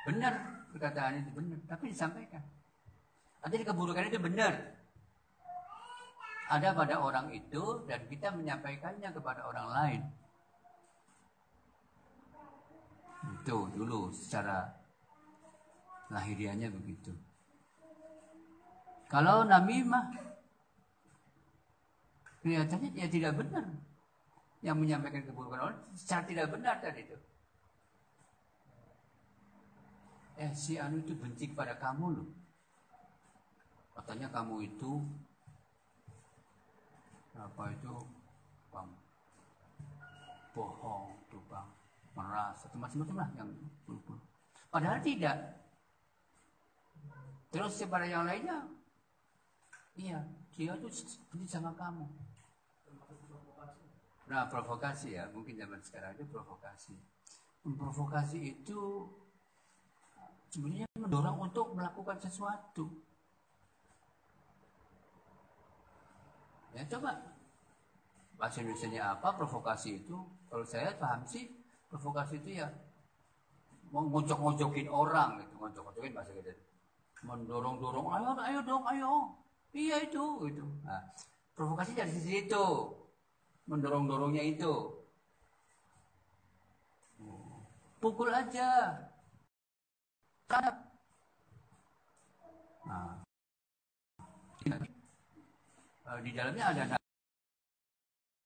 Speaker 1: Benar perkataan itu benar. Tapi disampaikan Artinya keburukan itu benar. Ada pada orang itu dan kita menyampaikannya kepada orang lain. Itu dulu secara lahirianya begitu. Kalau namimah kelihatannya ya tidak benar. Yang menyampaikan keburukan orang secara tidak benar tadi itu. Eh si Anu itu benci pada kamu loh katanya kamu itu apa itu bang? Bohong tuh bang. Meras atau macam-macam lah yang pun padahal tidak. Terus kepada yang lainnya iya dia itu benci sama kamu. Nah provokasi ya mungkin zaman sekarang itu provokasi. Memprovokasi itu sebenarnya mendorong untuk melakukan sesuatu Ya coba bahasa Indonesia apa provokasi itu? Kalau saya paham sih provokasi itu ya mau ngocok-ngocokin orang gitu, ngocok-ngocokin bahasa kita. Mendorong-dorong, ayo, ayo dong, ayo. Iya itu, itu. Nah, Provokasi dari sisi itu. Mendorong-dorongnya itu. Pukul aja. Karena nah, di dalamnya ada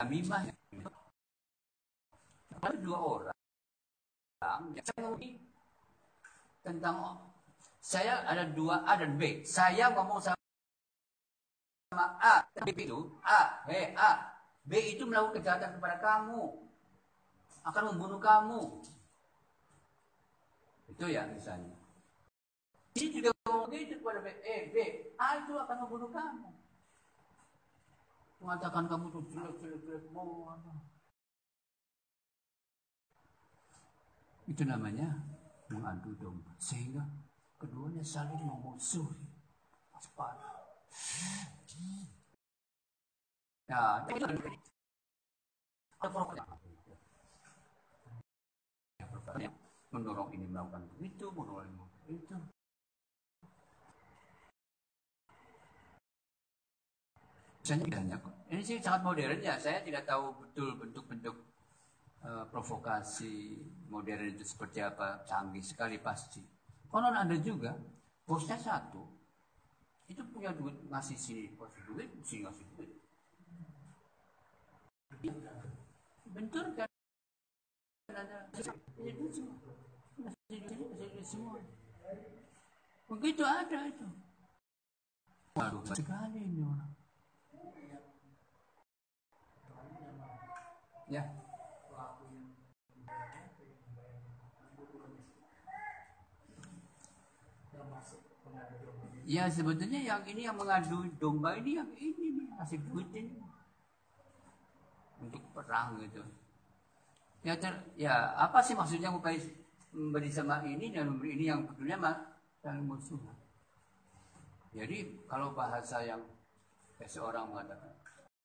Speaker 1: namimah. Ada dua orang yang tentang saya ada dua A dan B. Saya ngomong sama A, B itu A, hei A, B itu melakukan kejahatan kepada kamu, akan membunuh kamu. Itu ya misalnya. Ini juga ngomong begitu kepada B, eh B, A itu akan membunuh kamu. Mengatakan kamu tuh jelek, jelek, jelek, mau Itu namanya mengadu domba. Sehingga keduanya saling memusuhi. Waspada. Ya, mendorong ini melakukan itu, mendorong ini melakukan itu. Misalnya banyak. Ini sih sangat modern ya. Saya tidak tahu betul bentuk-bentuk uh, provokasi modern itu seperti apa. Canggih sekali pasti. Konon ada juga, bosnya satu, itu punya duit ngasih sini duit, sini ngasih duit. Bentur kan ada semua. Begitu ada itu. Waduh, sekali ini orang. Ya. Ya sebetulnya yang ini yang mengadu domba ini yang ini nih kasih duit ini untuk perang gitu. Ya ter, ya apa sih maksudnya upaya memberi sama ini dan memberi ini yang betulnya mah saling musuh. Jadi kalau bahasa yang seorang mengatakan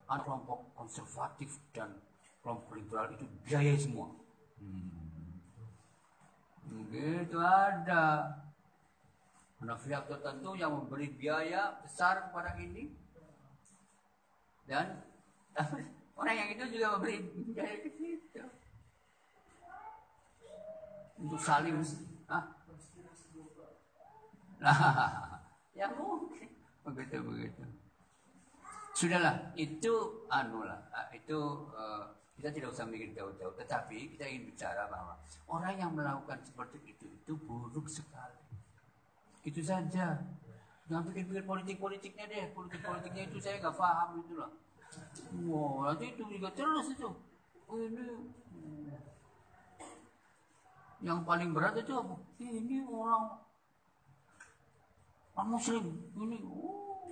Speaker 1: ada kelompok konservatif dan kelompok liberal itu biaya semua. Hmm. Ada ada pihak tertentu yang memberi biaya besar kepada ini. Dan orang yang itu juga memberi biaya ke situ. Untuk saling ah nah, ya mungkin. Begitu begitu. Sudahlah itu anu lah ah, itu uh, kita tidak usah mikir jauh-jauh tetapi kita ingin bicara bahwa orang yang melakukan seperti itu itu buruk sekali itu saja. Jangan pikir-pikir politik-politiknya deh. Politik-politiknya itu saya nggak paham itu lah. Wow, nanti itu juga terus itu. Oh, ini yang paling berat itu apa? Ini orang orang muslim ini, oh,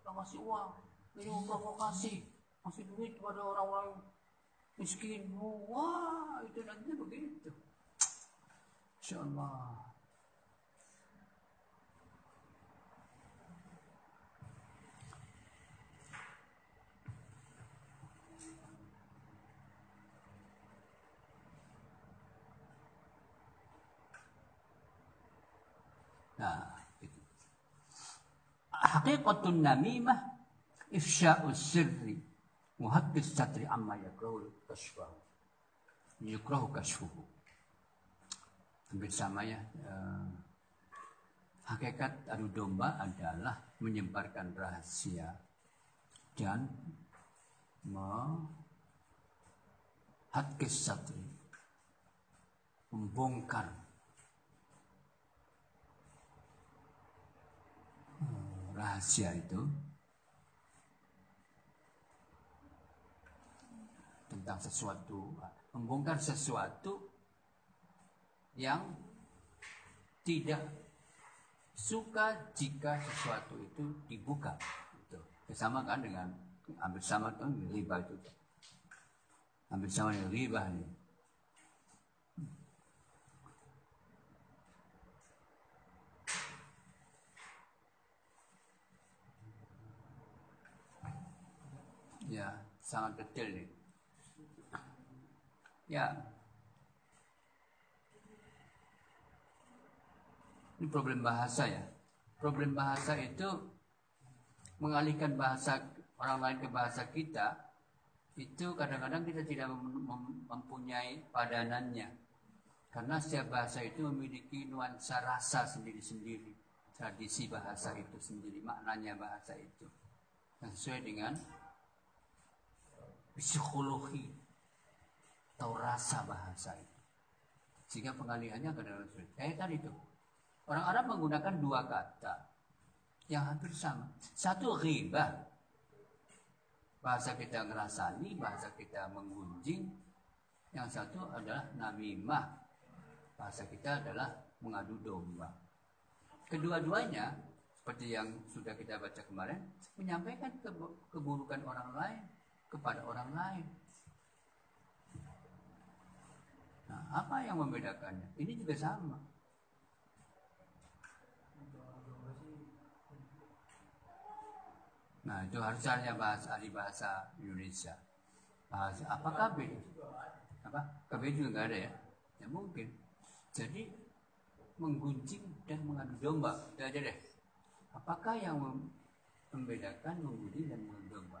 Speaker 1: kita masih uang, ini memprovokasi, masih duit kepada orang-orang miskin. Oh, wah, itu nanti begitu. Insya Allah. Nah, itu. Hakikatun namimah ifsya'us sirri muhaddis satri amma yakrahu kashfahu. Yukrahu kashfuhu. Hampir sama ya. Eh, hakikat adu domba adalah menyebarkan rahasia dan hadkis satri membongkar rahasia itu tentang sesuatu, membongkar sesuatu yang tidak suka jika sesuatu itu dibuka. Itu sama kan dengan hampir sama kan riba itu. Hampir sama dengan riba ini. Ya, sangat detail nih. Ya. Ini problem bahasa ya. Problem bahasa itu mengalihkan bahasa orang lain ke bahasa kita, itu kadang-kadang kita tidak mempunyai padanannya. Karena setiap bahasa itu memiliki nuansa rasa sendiri-sendiri. Tradisi bahasa itu sendiri, maknanya bahasa itu. Sesuai dengan psikologi atau rasa bahasa itu. Sehingga pengalihannya kadang-kadang sulit. Kayak tadi itu. Orang Arab menggunakan dua kata yang hampir sama. Satu ghibah. Bahasa kita ngerasani, bahasa kita menggunjing. Yang satu adalah namimah. Bahasa kita adalah mengadu domba. Kedua-duanya, seperti yang sudah kita baca kemarin, menyampaikan keburukan orang lain kepada orang lain. Nah, apa yang membedakannya? Ini juga sama. Nah, itu harus hanya bahasa ahli bahasa Indonesia. Bahasa apakah KB? Apa? KB juga nggak ada ya? Ya mungkin. Jadi menggunjing dan mengadu domba, itu aja deh. Apakah yang membedakan menggunjing dan mengadu domba?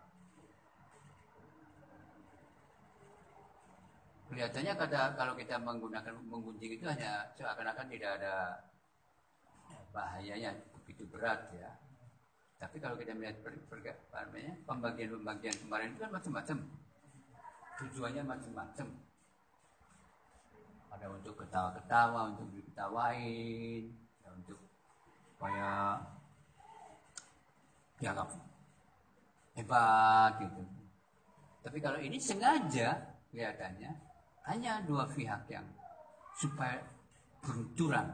Speaker 1: Kelihatannya kata kalau kita menggunakan menggunjing itu hanya seakan-akan tidak ada bahayanya begitu berat ya. Tapi kalau kita melihat pembagian-pembagian kemarin itu kan macam-macam. Tujuannya macam-macam. Ada untuk ketawa-ketawa, untuk diketawain, ya untuk supaya dianggap hebat gitu. Tapi kalau ini sengaja kelihatannya hanya dua pihak yang supaya benturan,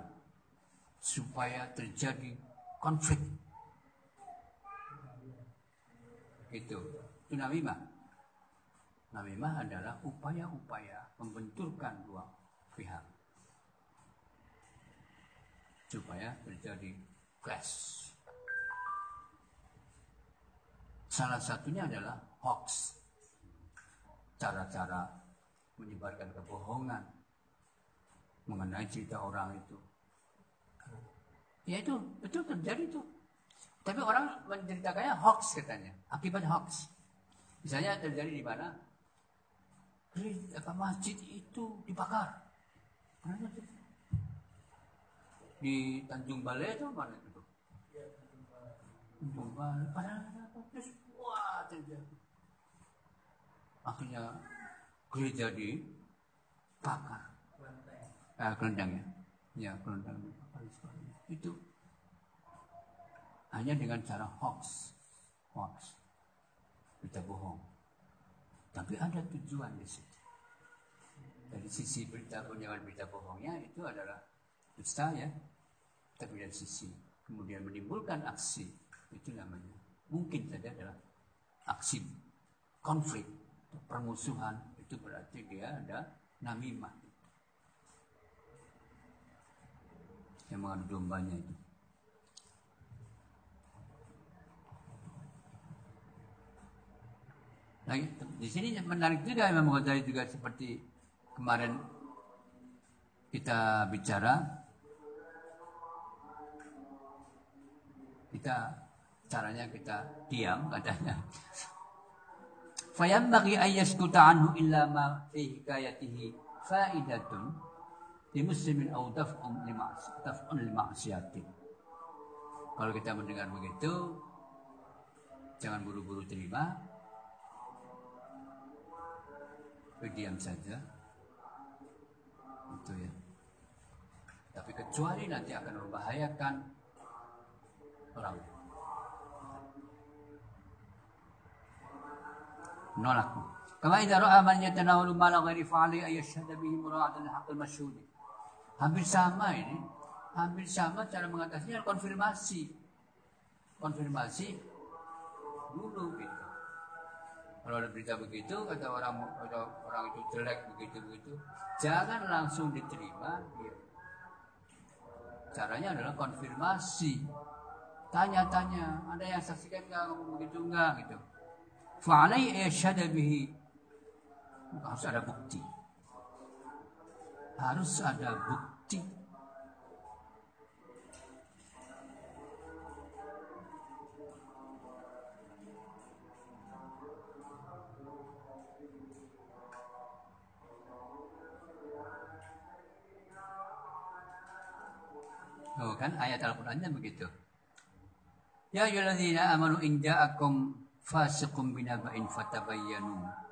Speaker 1: supaya terjadi konflik Itu. Itu namimah. Namimah adalah upaya-upaya membenturkan dua pihak. Supaya terjadi clash. Salah satunya adalah hoax. Cara-cara menyebarkan kebohongan mengenai cerita orang itu. Ya itu betul terjadi tuh. Tapi orang menceritakannya hoax katanya, akibat hoax. Misalnya terjadi di mana? Apa masjid itu dibakar. Mana itu? Di Tanjung Balai itu mana itu? Tanjung Balai. Padahal ada terus wah terjadi. Akhirnya gereja dibakar. Eh, kelenteng ya. Ya, kelenteng. Itu hanya dengan cara hoax. Hoax. Berita bohong. Tapi ada tujuan di situ. Dari sisi berita penyebaran berita bohongnya itu adalah dusta ya. Tapi dari sisi kemudian menimbulkan aksi itu namanya mungkin saja adalah aksi konflik permusuhan itu berarti dia ada namimah. Yang mengadu dombanya itu. Nah, di sini menarik juga Imam Ghazali juga seperti kemarin kita bicara. Kita caranya kita diam katanya bagi ayyaskuta anhu illa ma fi hikayatihi faidatun di muslimin au daf'un lima kalau kita mendengar begitu jangan buru-buru terima. Berdiam saja. Itu ya. Tapi kecuali nanti akan membahayakan orang nolak kama idza ra'a man yatanawalu mala ghairi fa'ali ay yashhadu bihi mura'atan masyhud hampir sama ini hampir sama cara mengatasinya konfirmasi konfirmasi dulu gitu kalau ada berita begitu, kata orang kata orang itu jelek begitu begitu, jangan langsung diterima. Ya. Caranya adalah konfirmasi, tanya-tanya, ada yang saksikan nggak begitu nggak gitu. Fa'alai ayyashada bihi. Harus ada bukti. Harus ada bukti. Tuh kan ayat Al-Qur'annya begitu. Ya ayyuhallazina amanu in ja'akum fasiqun binaba'in fatabayyanu.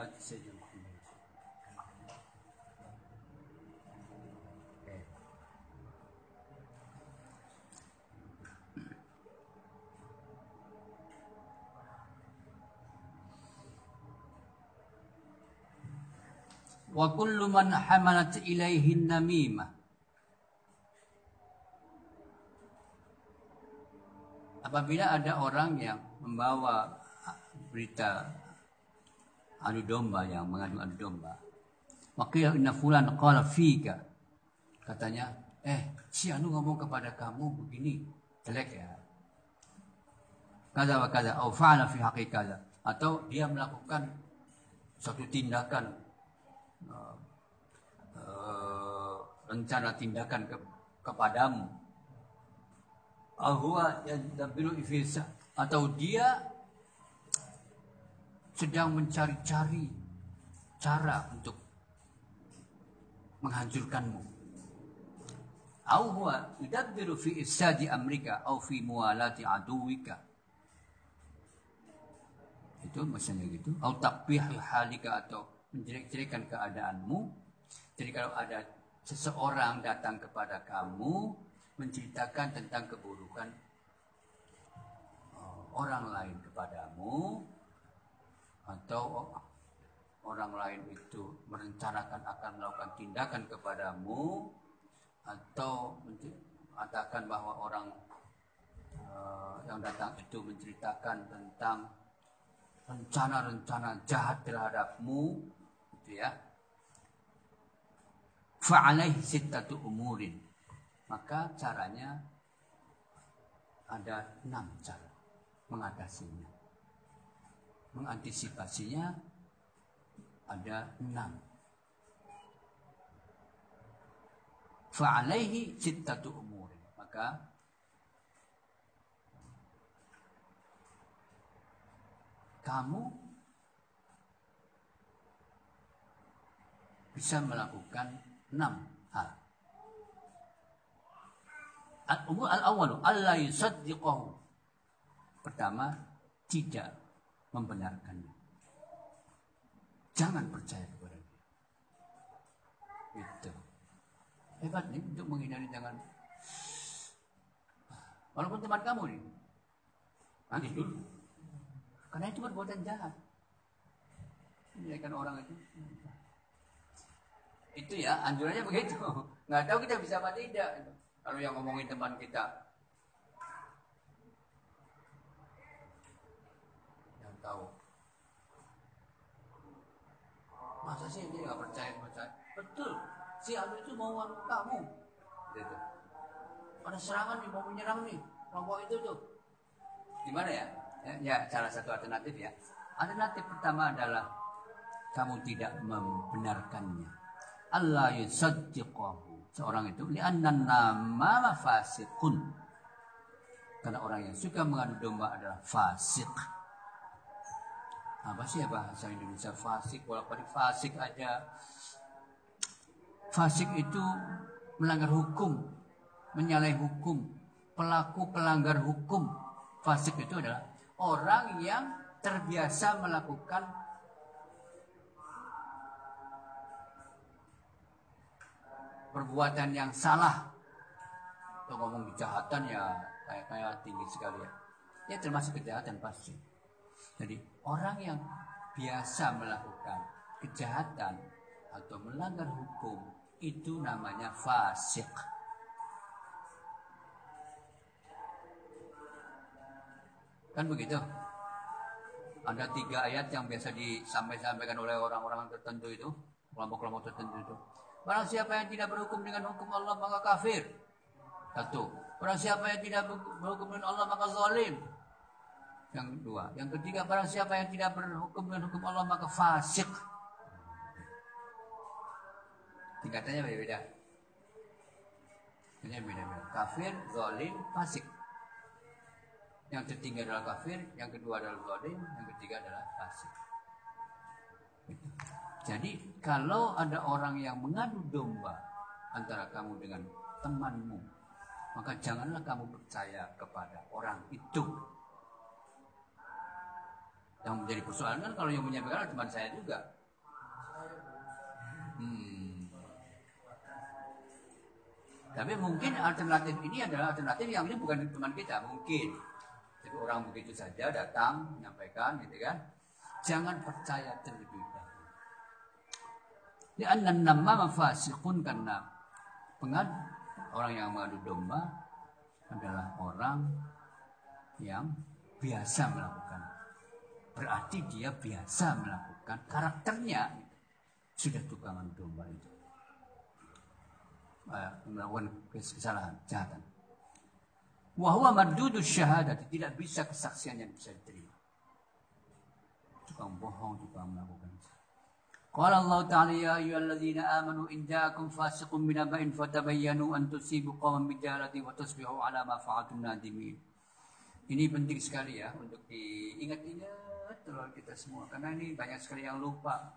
Speaker 1: Wa kullu man hamalat ilaihi namimah. Apabila ada orang yang membawa berita adu domba yang mengadu adu domba. Maka inna fulan qala fika. Katanya, eh si anu ngomong kepada kamu begini, jelek ya. Kaza wa kaza, au fa'ala fi kaza. Atau dia melakukan suatu tindakan uh, uh, rencana tindakan ke, kepadamu. Ahwa yang tabilu atau dia sedang mencari-cari cara untuk menghancurkanmu. Au huwa yudabbiru fi ifsadi amrika au fi mualati aduwika. Itu maksudnya gitu. Au takbihi halika atau menjelek-jelekan keadaanmu. Jadi kalau ada seseorang datang kepada kamu menceritakan tentang keburukan uh, orang lain kepadamu, atau orang lain itu merencanakan akan melakukan tindakan kepadamu atau mengatakan bahwa orang uh, yang datang itu menceritakan tentang rencana-rencana jahat terhadapmu gitu ya. Fa'alaih sittatu umurin. Maka caranya ada enam cara mengatasinya mengantisipasinya ada enam. Fa'alaihi sittatu umur. Maka kamu bisa melakukan enam hal. Al-umur al-awwalu Allah yusaddiqahu. Pertama, tidak membenarkannya. Jangan percaya kepada dia. Itu. Hebat nih untuk menghindari jangan. Walaupun teman kamu nih. Nanti dulu. Karena itu perbuatan jahat. Menyediakan orang itu. Itu ya, anjurannya begitu. Nggak tahu kita bisa apa tidak. Kalau yang ngomongin teman kita. Tahu. Masa sih dia nggak percaya percaya? Betul. Si Alu itu mau anu kamu. Gitu. Ada serangan nih, mau menyerang nih. Kelompok itu tuh. Gimana ya? ya? Ya, salah satu alternatif ya. Alternatif pertama adalah kamu tidak membenarkannya. Allah yusaddiqahu. Seorang itu li'anna nama fasikun. Karena orang yang suka mengadu domba adalah fasik. Apa sih ya bahasa Indonesia fasik? Walaupun fasik aja. Fasik itu melanggar hukum, menyalahi hukum, pelaku pelanggar hukum. Fasik itu adalah orang yang terbiasa melakukan perbuatan yang salah. Untuk ngomong kejahatan ya kayak kayak tinggi sekali ya. Ya termasuk kejahatan pasti. Jadi orang yang biasa melakukan kejahatan atau melanggar hukum itu namanya fasik. Kan begitu? Ada tiga ayat yang biasa disampaikan oleh orang-orang tertentu itu, kelompok-kelompok tertentu itu. Barang siapa yang tidak berhukum dengan hukum Allah maka kafir. Satu. Barang siapa yang tidak berhukum dengan Allah maka zalim. Yang kedua. Yang ketiga, barang siapa yang tidak berhukum dengan hukum Allah maka fasik. Tingkatannya beda-beda. Ini beda-beda. Kafir, zalim, fasik. Yang tertinggi adalah kafir, yang kedua adalah zalim, yang ketiga adalah fasik. Jadi kalau ada orang yang mengadu domba antara kamu dengan temanmu, maka janganlah kamu percaya kepada orang itu. Yang menjadi persoalan kan kalau yang menyampaikan teman saya juga. Hmm. Tapi mungkin alternatif ini adalah alternatif yang ini bukan teman kita, mungkin. Jadi orang begitu saja datang menyampaikan gitu kan. Jangan percaya terlebih dahulu. Di anan nama mafasikun karena pengad orang yang mengadu domba adalah orang yang biasa melakukan berarti dia biasa melakukan karakternya. Sudah tukangan domba itu. Uh, melakukan kesalahan kejahatan. Wahwa madudu syahadat tidak bisa kesaksian yang bisa diterima. Tukang bohong tukang melakukan Qala Allah Ta'ala ya ayyuhalladzina amanu in ja'akum fasiqun binaba'in fatabayyanu an tusibu qawman bijahalati wa tasbihu ala ma nadimin. Ini penting sekali ya untuk diingat-ingat terlalu kita semua. Karena ini banyak sekali yang lupa.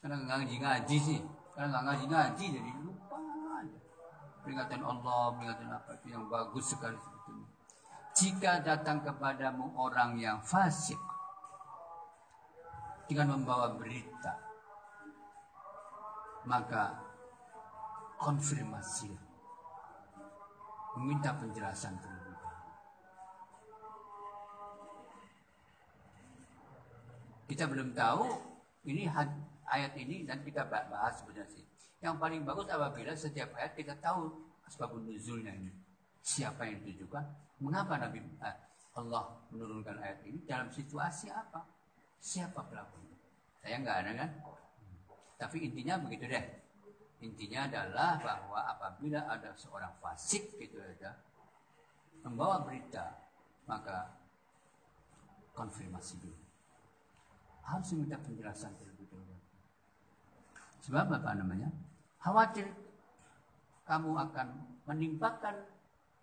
Speaker 1: Karena nggak ngaji ngaji sih. Karena nggak ngaji ngaji jadi lupa peringatan Allah peringatan apa itu yang bagus sekali sebetulnya. Jika datang kepadamu orang yang fasik dengan membawa berita maka konfirmasi. Meminta penjelasan Kita belum tahu ini ayat ini dan kita bahas sebenarnya sih. Yang paling bagus apabila setiap ayat kita tahu sebab nuzulnya ini. Siapa yang ditujukan? Mengapa Nabi eh, Allah menurunkan ayat ini dalam situasi apa? Siapa pelakunya? Saya nggak ada kan? Tapi intinya begitu deh. Intinya adalah bahwa apabila ada seorang fasik gitu aja membawa berita, maka konfirmasi dulu harus minta penjelasan terlebih dahulu. Sebab apa namanya? Khawatir kamu akan menimpakan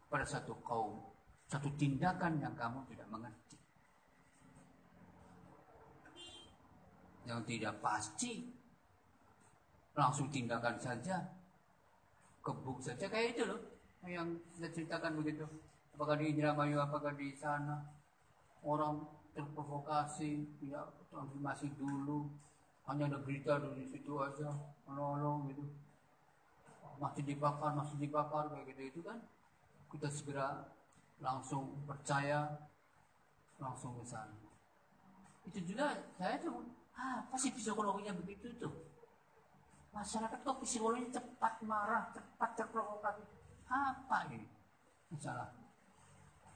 Speaker 1: pada satu kaum satu tindakan yang kamu tidak mengerti. Yang tidak pasti langsung tindakan saja kebuk saja kayak itu loh yang saya ceritakan begitu apakah di Indramayu apakah di sana orang terprovokasi tidak konfirmasi dulu hanya ada berita dari situ aja, menolong gitu. Masih dibakar, masih dibakar kayak gitu itu kan. Kita segera langsung percaya, langsung ke. Itu juga saya tuh, ah, apa sih psikologinya begitu tuh? Masyarakat kok psikologinya cepat marah, cepat terprovokasi. Apa ini? Masalah.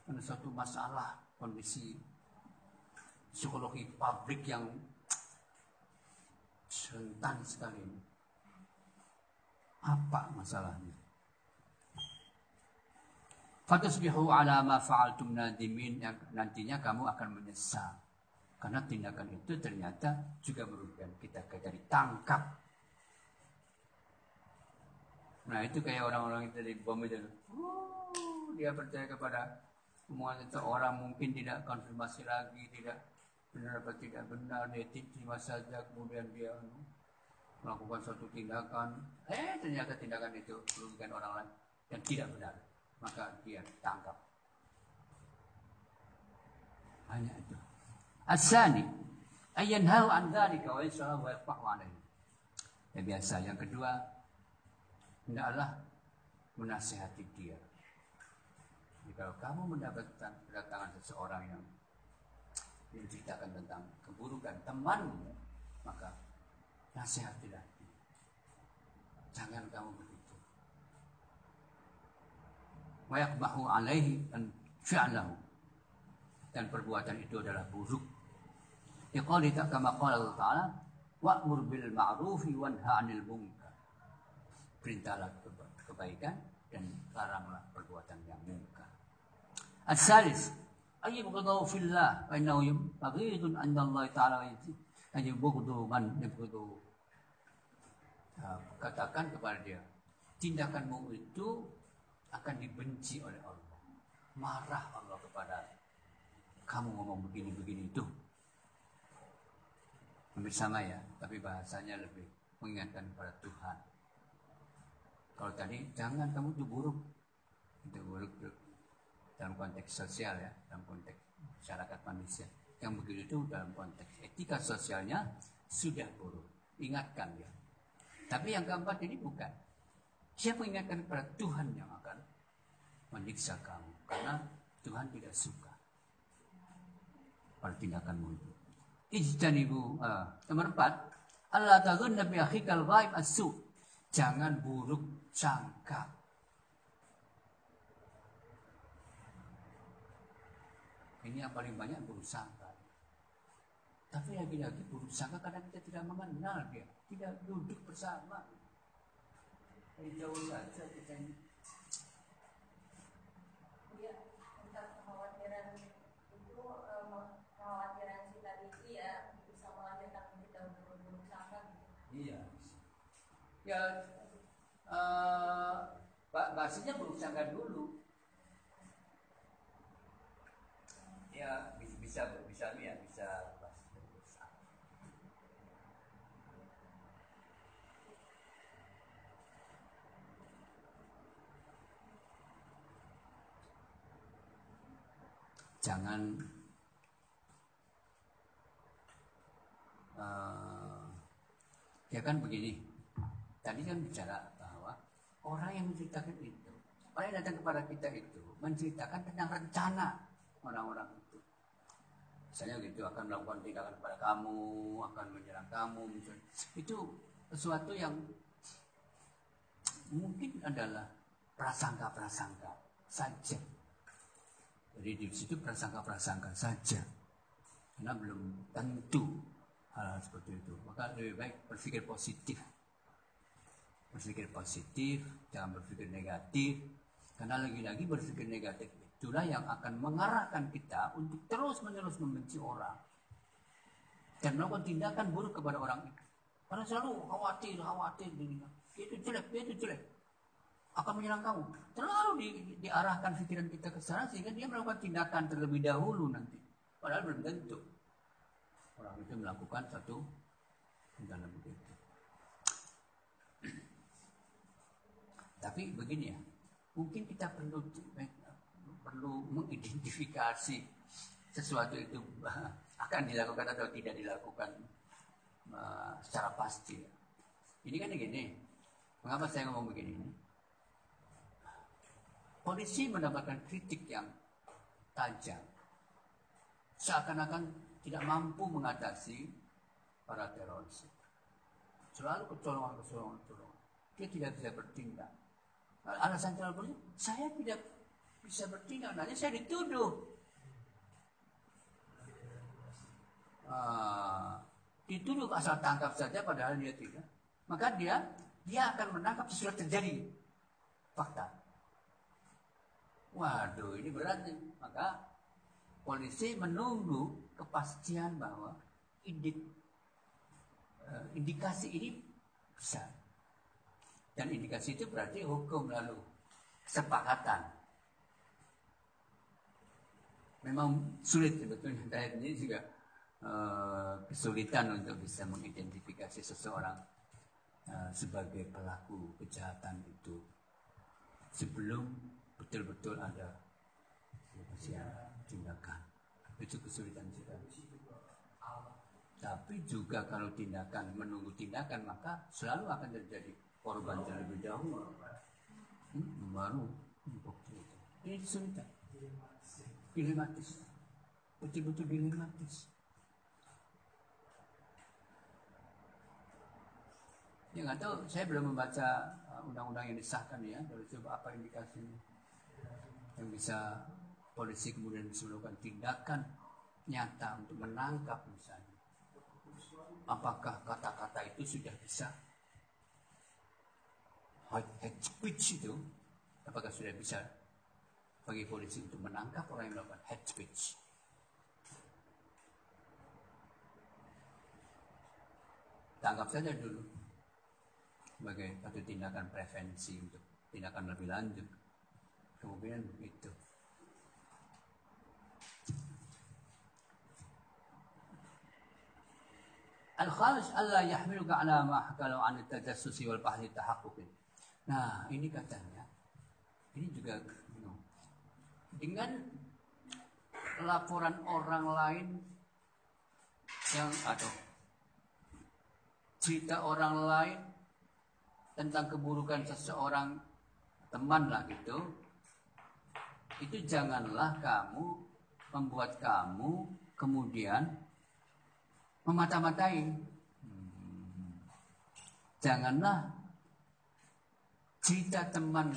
Speaker 1: Ada satu masalah kondisi psikologi pabrik yang rentan sekali. Apa masalahnya? Fatusbihu ala ma fa'altum nadimin yang nantinya kamu akan menyesal. Karena tindakan itu ternyata juga merugikan kita kayak tangkap. Nah itu kayak orang-orang itu dari bom itu. Oh, dia percaya kepada omongan seseorang mungkin tidak konfirmasi lagi, tidak benar atau tidak benar dia terima saja kemudian dia anu, melakukan suatu tindakan. Eh ternyata tindakan itu merugikan orang lain dan tidak benar. Maka dia tangkap. Hanya itu. Asani ayanhahu an dzalika wa yasalahu wa yaqfahu alaihi. Ya biasa yang kedua hendaklah menasihati dia. Kalau kamu mendapatkan kedatangan seseorang yang menceritakan tentang keburukan temanmu, maka nasihatilah dia. Jangan kamu begitu. Wayakbahu alaihi dan fi'lahu. Dan perbuatan itu adalah buruk. Iqali tak kama qala Ta'ala wa'mur bil ma'rufi wanha 'anil munkar. Perintahlah kebaikan dan laranglah perbuatan yang munkar. As-salis ayyubghadu fillah wa innahu yubghidun 'inda Allah taala ayyubghadu man yubghadu katakan kepada dia tindakanmu itu akan dibenci oleh Allah. Marah Allah kepada kamu ngomong begini-begini itu. Hampir sama ya tapi bahasanya lebih mengingatkan kepada Tuhan. Kalau tadi jangan kamu itu buruk. Itu buruk, buruk dalam konteks sosial ya, dalam konteks masyarakat manusia. Yang begitu itu dalam konteks etika sosialnya sudah buruk. Ingatkan dia. Tapi yang keempat ini bukan. Siapa ingatkan kepada Tuhan yang akan menyiksa kamu. Karena Tuhan tidak suka pada tindakanmu itu. Ijtanibu. Uh, nomor empat. Allah tagun nabi akhikal ghaib asu. Jangan buruk sangka Ini yang paling banyak buruk sangka. Tapi lagi-lagi buruk sangka kadang kita tidak mengenal dia, tidak duduk bersama. Dari jauh saja kita ini.
Speaker 2: Ya, tentang kekhawatiran itu, kekhawatiran si tadi itu ya bisa melahirkan kita buruk sangka.
Speaker 1: Gitu. Iya. Ya, uh, bahasanya buruk sangka dulu. ya bisa bisa ya. Bisa jangan uh, ya kan begini. Tadi kan bicara bahwa orang yang menceritakan itu orang yang datang kepada kita itu menceritakan tentang rencana orang-orang misalnya gitu akan melakukan tindakan kepada kamu akan menyerang kamu misalnya itu sesuatu yang mungkin adalah prasangka-prasangka saja. Jadi di situ prasangka-prasangka saja. Karena belum tentu hal, hal seperti itu. Maka lebih baik berpikir positif. Berpikir positif jangan berpikir negatif. Karena lagi-lagi berpikir negatif itulah yang akan mengarahkan kita untuk terus-menerus membenci orang dan melakukan tindakan buruk kepada orang itu. Karena selalu khawatir, khawatir, itu jelek, itu jelek, akan menyerang kamu. Terlalu di, diarahkan pikiran kita ke sana sehingga dia melakukan tindakan terlebih dahulu nanti. Padahal belum tentu orang itu melakukan satu dalam begitu. Tapi begini ya, mungkin kita perlu perlu mengidentifikasi sesuatu itu akan dilakukan atau tidak dilakukan uh, secara pasti. Ini kan gini, mengapa saya ngomong begini? Polisi mendapatkan kritik yang tajam, seakan-akan tidak mampu mengatasi para teroris. Selalu kecolongan, kecolongan, kecolongan. Dia tidak bisa bertindak. Alasan terlalu saya tidak bisa bertindak, nanti saya dituduh. Uh, dituduh asal tangkap saja padahal dia tidak. Maka dia dia akan menangkap sesudah terjadi. Fakta. Waduh ini berat nih. Maka polisi menunggu kepastian bahwa indik, uh, indikasi ini bisa. Dan indikasi itu berarti hukum lalu. Kesepakatan memang sulit sebetulnya. Saya ini juga Eh, kesulitan untuk bisa mengidentifikasi seseorang uh, sebagai pelaku kejahatan itu. Sebelum betul-betul ada tindakan. Itu kesulitan juga. Tapi juga kalau tindakan menunggu tindakan maka selalu akan terjadi korban terlebih dahulu. Hmm, baru ini kesulitan dilematis betul-betul dilematis Ya nggak tahu, saya belum membaca uh, undang-undang yang disahkan ya. Baru coba apa indikasinya yang bisa polisi kemudian bisa melakukan tindakan nyata untuk menangkap misalnya. Apakah kata-kata itu sudah bisa hate speech itu? Apakah sudah bisa bagi polisi untuk menangkap orang yang melakukan hate speech? Tangkap saja dulu sebagai satu tindakan prevensi untuk tindakan lebih lanjut. Kemudian begitu. Al-khamis Allah yahmiluka ala ma hakalu an tajassusi wal bahthi tahaqquqin. Nah, ini katanya. Ini juga dengan laporan orang lain yang atau cerita orang lain tentang keburukan seseorang teman lah gitu itu janganlah kamu membuat kamu kemudian memata-matai. Janganlah cerita teman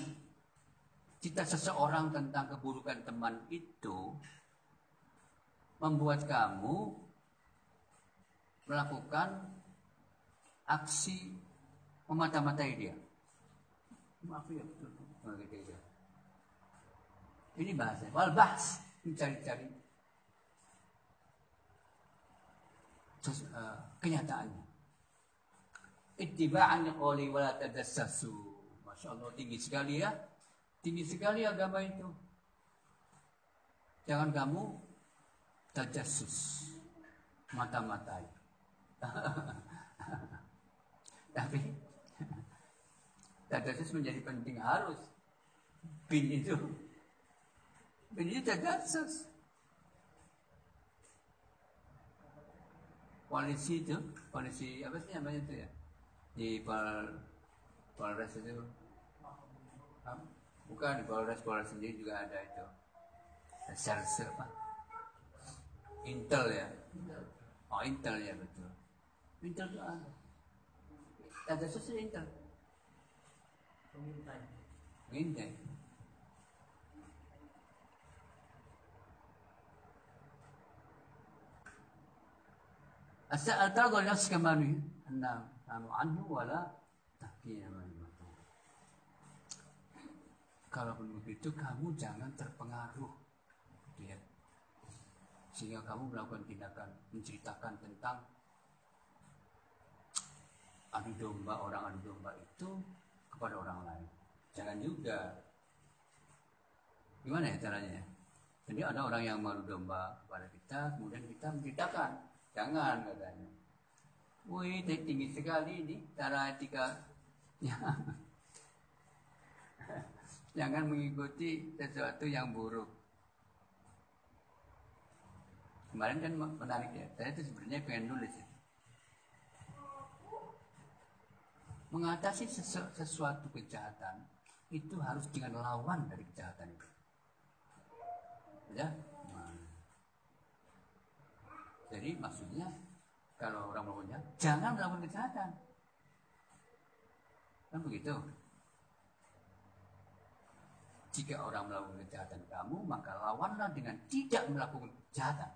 Speaker 1: cerita seseorang tentang keburukan teman itu membuat kamu melakukan aksi memata-matai dia. Maaf ya. Ini bahasa. Wal bahs mencari-cari uh, kenyataannya. Ittiba'an qawli wala tadassasu. Masya Allah tinggi sekali ya. Tinggi sekali agama itu. Jangan kamu tajassus. Mata-matai. Tapi Tajassus menjadi penting harus. Bin itu. Bin itu tajassus. Polisi itu, polisi apa sih namanya itu ya? Di Pol Polres itu. Bukan di Polres, Polres sendiri juga ada itu. Serse apa? Intel ya. Oh Intel ya betul. Intel itu ada. Tajassus itu Intel. Mengintai. Mengintai. Asal tardo nafsika manu anna anu anhu wala tahkina Kalau begitu kamu jangan terpengaruh dia. Sehingga kamu melakukan tindakan menceritakan tentang adu domba orang adu domba itu kepada orang lain. Jangan juga. Gimana ya caranya? Jadi ada orang yang malu domba kepada kita, kemudian kita menceritakan. Jangan katanya. Wih, tinggi sekali ini cara etika. Jangan mengikuti sesuatu yang buruk. Kemarin kan menarik ya, saya itu sebenarnya pengen nulis ya. Mengatasi sesu- sesuatu kejahatan itu harus dengan lawan dari kejahatan itu. Ya. Nah. Jadi maksudnya kalau orang melakukan jangan melakukan kejahatan. Kan begitu. Jika orang melakukan kejahatan kamu, maka lawanlah dengan tidak melakukan kejahatan.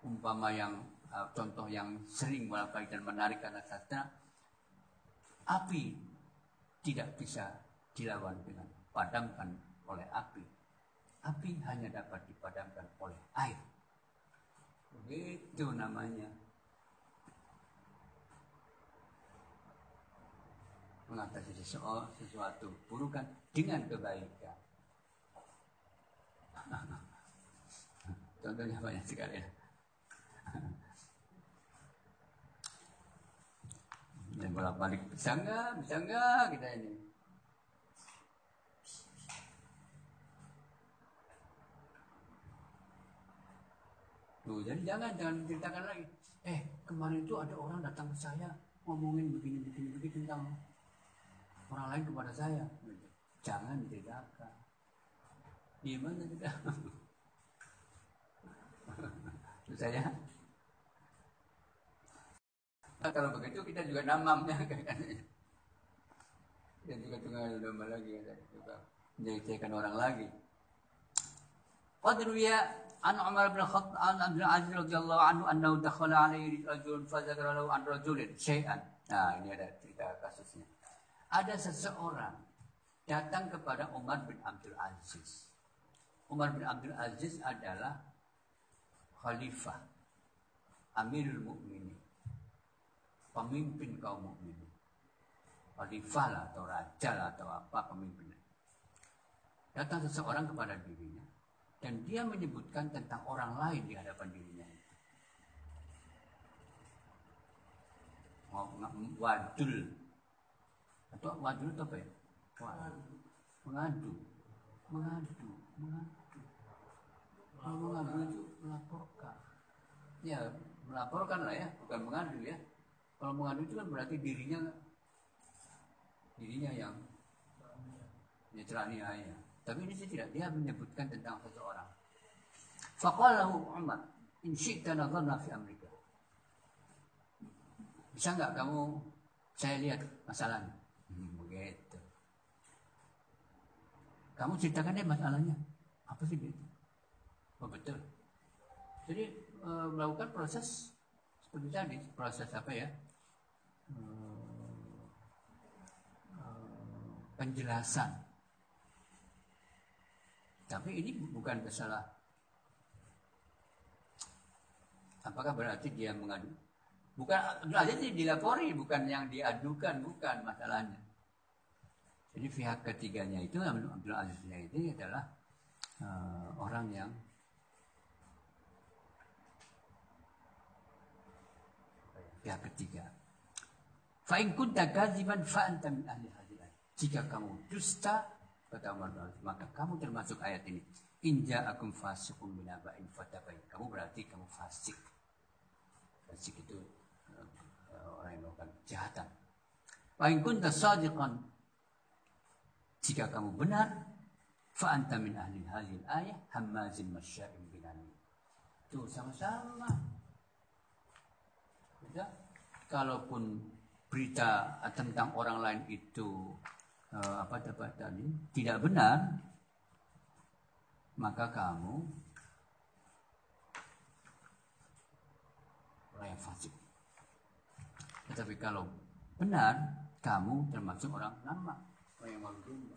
Speaker 1: Umpama yang uh, contoh yang sering bolak-balik dan menarik karena sastra, api tidak bisa dilawan dengan padamkan oleh api. Api hanya dapat dipadamkan oleh air. Begitu namanya. Mengatasi sesuatu, burukan dengan kebaikan. Contohnya banyak sekali ya. Dan bolak balik bisa enggak, bisa enggak kita ini. Tuh, jadi jangan jangan ceritakan lagi. Eh, kemarin itu ada orang datang ke saya ngomongin begini begini begini tentang orang lain kepada saya. Jangan diceritakan. Gimana kita? Saya Nah, kalau begitu kita juga namamnya. Kita juga tunggal domba lagi kan. Juga menjadikan orang lagi. Qad ruwiya an Umar bin Khattab an Abdul Aziz radhiyallahu anhu annahu dakhala alaihi rajulun fa dzakara lahu an rajulin syai'an. Nah, ini ada cerita kasusnya. Ada seseorang datang kepada Umar bin Abdul Aziz. Umar bin Abdul Aziz adalah khalifah Amirul Mukminin pemimpin kaum mukminin. Khalifah lah atau raja lah atau apa pemimpin. Datang seseorang kepada dirinya dan dia menyebutkan tentang orang lain di hadapan dirinya. Wadul atau wadul itu apa ya? Mengadu, mengadu, mengadu. Kalau mengadu itu melaporkan. Ya, melaporkan lah ya, bukan mengadu ya. Kalau mengadu itu kan berarti dirinya dirinya yang ya. Tapi ini sih tidak dia menyebutkan tentang seseorang. Faqalahu Umar, in syi'ta nadharna fi Amerika. Bisa nggak kamu saya lihat masalahnya? Hmm, begitu. Kamu ceritakan deh masalahnya. Apa sih itu? Oh betul. Jadi e, melakukan proses seperti tadi, proses apa ya? penjelasan. Tapi ini bukan masalah. Apakah berarti dia mengadu? Bukan aja dilapori, bukan yang diadukan, bukan masalahnya. Jadi pihak ketiganya itu Abdul Aziznya itu adalah uh, orang yang pihak ketiga. Fa'in kunta kadziban fa'anta min ahli hadhihi Jika kamu dusta, kata Umar maka kamu termasuk ayat ini. Inja akum fasikum binaba'in fatabain. Kamu berarti kamu fasik. Fasik itu uh, orang yang melakukan kejahatan. Fa'in kunta sadiqan. Jika kamu benar, fa'anta min ahli hadhihi ayat hammazin masya'in binani. Itu sama-sama. Ya, kalaupun berita tentang orang lain itu uh, apa tadi tidak benar, maka kamu orang yang fasik. Tetapi kalau benar, kamu termasuk orang nama, orang yang malu.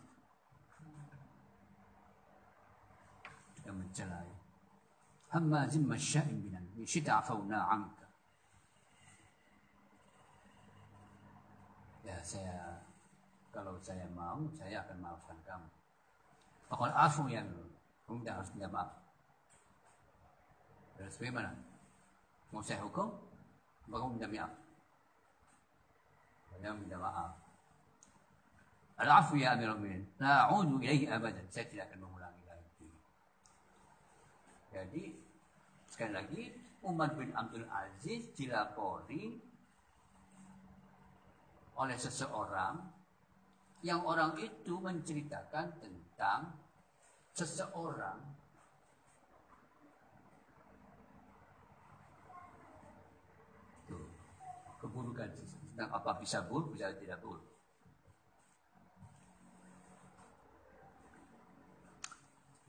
Speaker 1: Kita mencelai. Hammazin masya'in binan, syita'afawna anka. ya saya kalau saya mau saya akan maafkan kamu. Pokoknya afu yang kamu tidak harus minta maaf. Terus bagaimana? Mau saya hukum? Maka minta maaf? Saya minta maaf? Al-afu ya Amirul Mukminin la a'udu ilaihi abadan. Saya tidak akan mengulangi lagi jadi sekali lagi Umar bin Abdul Aziz dilapori oleh seseorang yang orang itu menceritakan tentang seseorang keburukan. Tentang apa bisa buruk bisa tidak buruk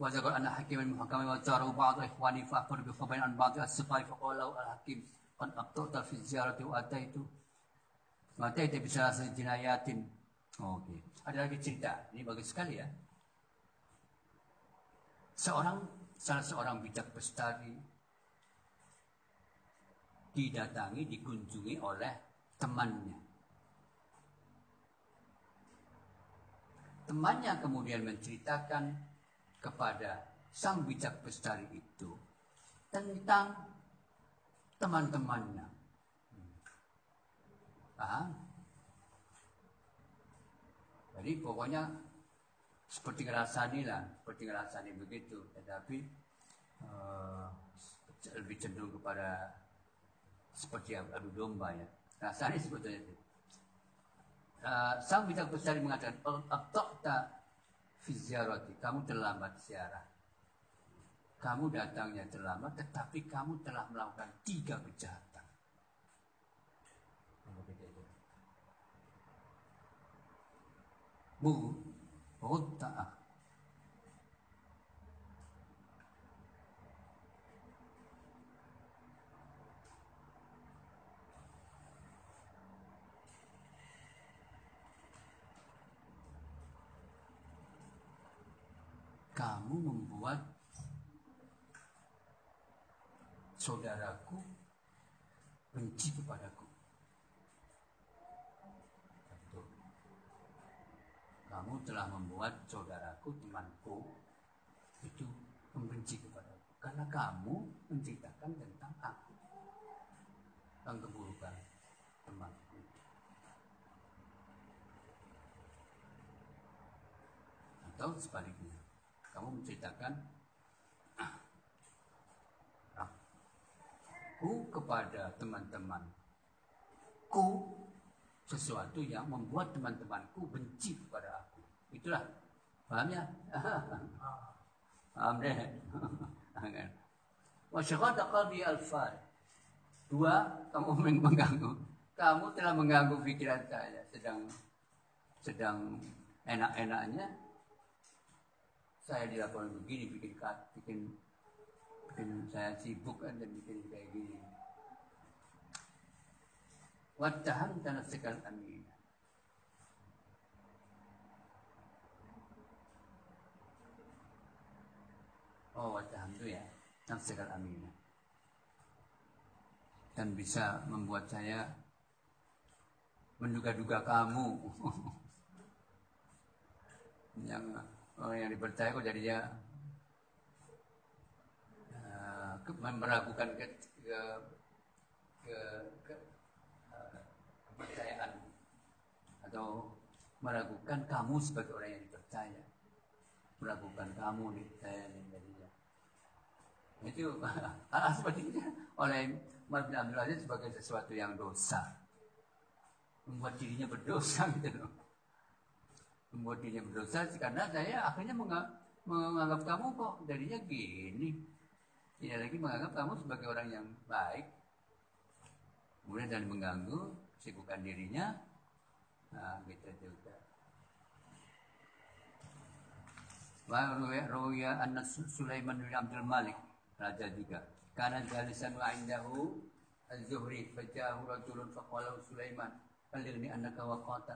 Speaker 1: وذكر أن حكيم المحكم وزاره بعض إخواني فأخبر بخبر عن بعض السقاي فقال له الحكيم قد أبطأت في الزيارة وأتيت وأتيت بثلاث جنايات Oke, ada lagi cerita. Ini bagus sekali ya. Seorang salah seorang bijak bestari didatangi, dikunjungi oleh temannya. Temannya kemudian menceritakan kepada sang bijak bestari itu tentang teman-temannya. Paham? Jadi pokoknya seperti ngerasani lah, seperti ngerasani begitu. Tetapi uh, lebih cenderung kepada seperti adu domba ya. Rasanya sebetulnya itu. Uh, sang bijak bestari mengatakan, tak fiziarati, kamu terlambat siarah. Kamu datangnya terlambat, tetapi kamu telah melakukan tiga kejahatan. Bu, Rutta'ah. kamu membuat saudaraku benci kepadaku. Kamu telah membuat saudaraku, temanku, itu membenci kepadaku. Karena kamu menceritakan tentang aku. Tentang keburukan temanku. Atau sebaliknya menceritakan aku kepada teman-temanku sesuatu yang membuat teman-temanku benci kepada aku. Itulah. Paham ya? Paham deh. Wasyakata qalbi al-far. Dua, kamu mengganggu. Kamu telah mengganggu pikiran saya sedang sedang enak-enaknya saya dilaporkan begini bikin bikin bikin saya sibuk kan dan bikin kayak gini. Wadahan tanah sekal amin. Oh wadahan itu ya nafsikal amin. Dan bisa membuat saya menduga-duga kamu. Yang orang yang dipercaya kok jadinya uh, meragukan ke, ke, ke, ke uh, kepercayaan atau meragukan kamu sebagai orang yang dipercaya. Meragukan kamu nih saya jadinya itu hal seperti itu oleh Umar bin Abdul Aziz sebagai sesuatu yang dosa. Membuat dirinya berdosa gitu loh membuat dirinya berdosa karena saya akhirnya menganggap kamu kok darinya gini. Tidak lagi menganggap kamu sebagai orang yang baik. Kemudian dan mengganggu kesibukan dirinya. Nah gitu juga wa ruya anna Sulaiman bin Abdul Malik raja juga karena jalisan wa indahu az-zuhri fajahu rajulun faqala Sulaiman. Waqata fiyya wa qulta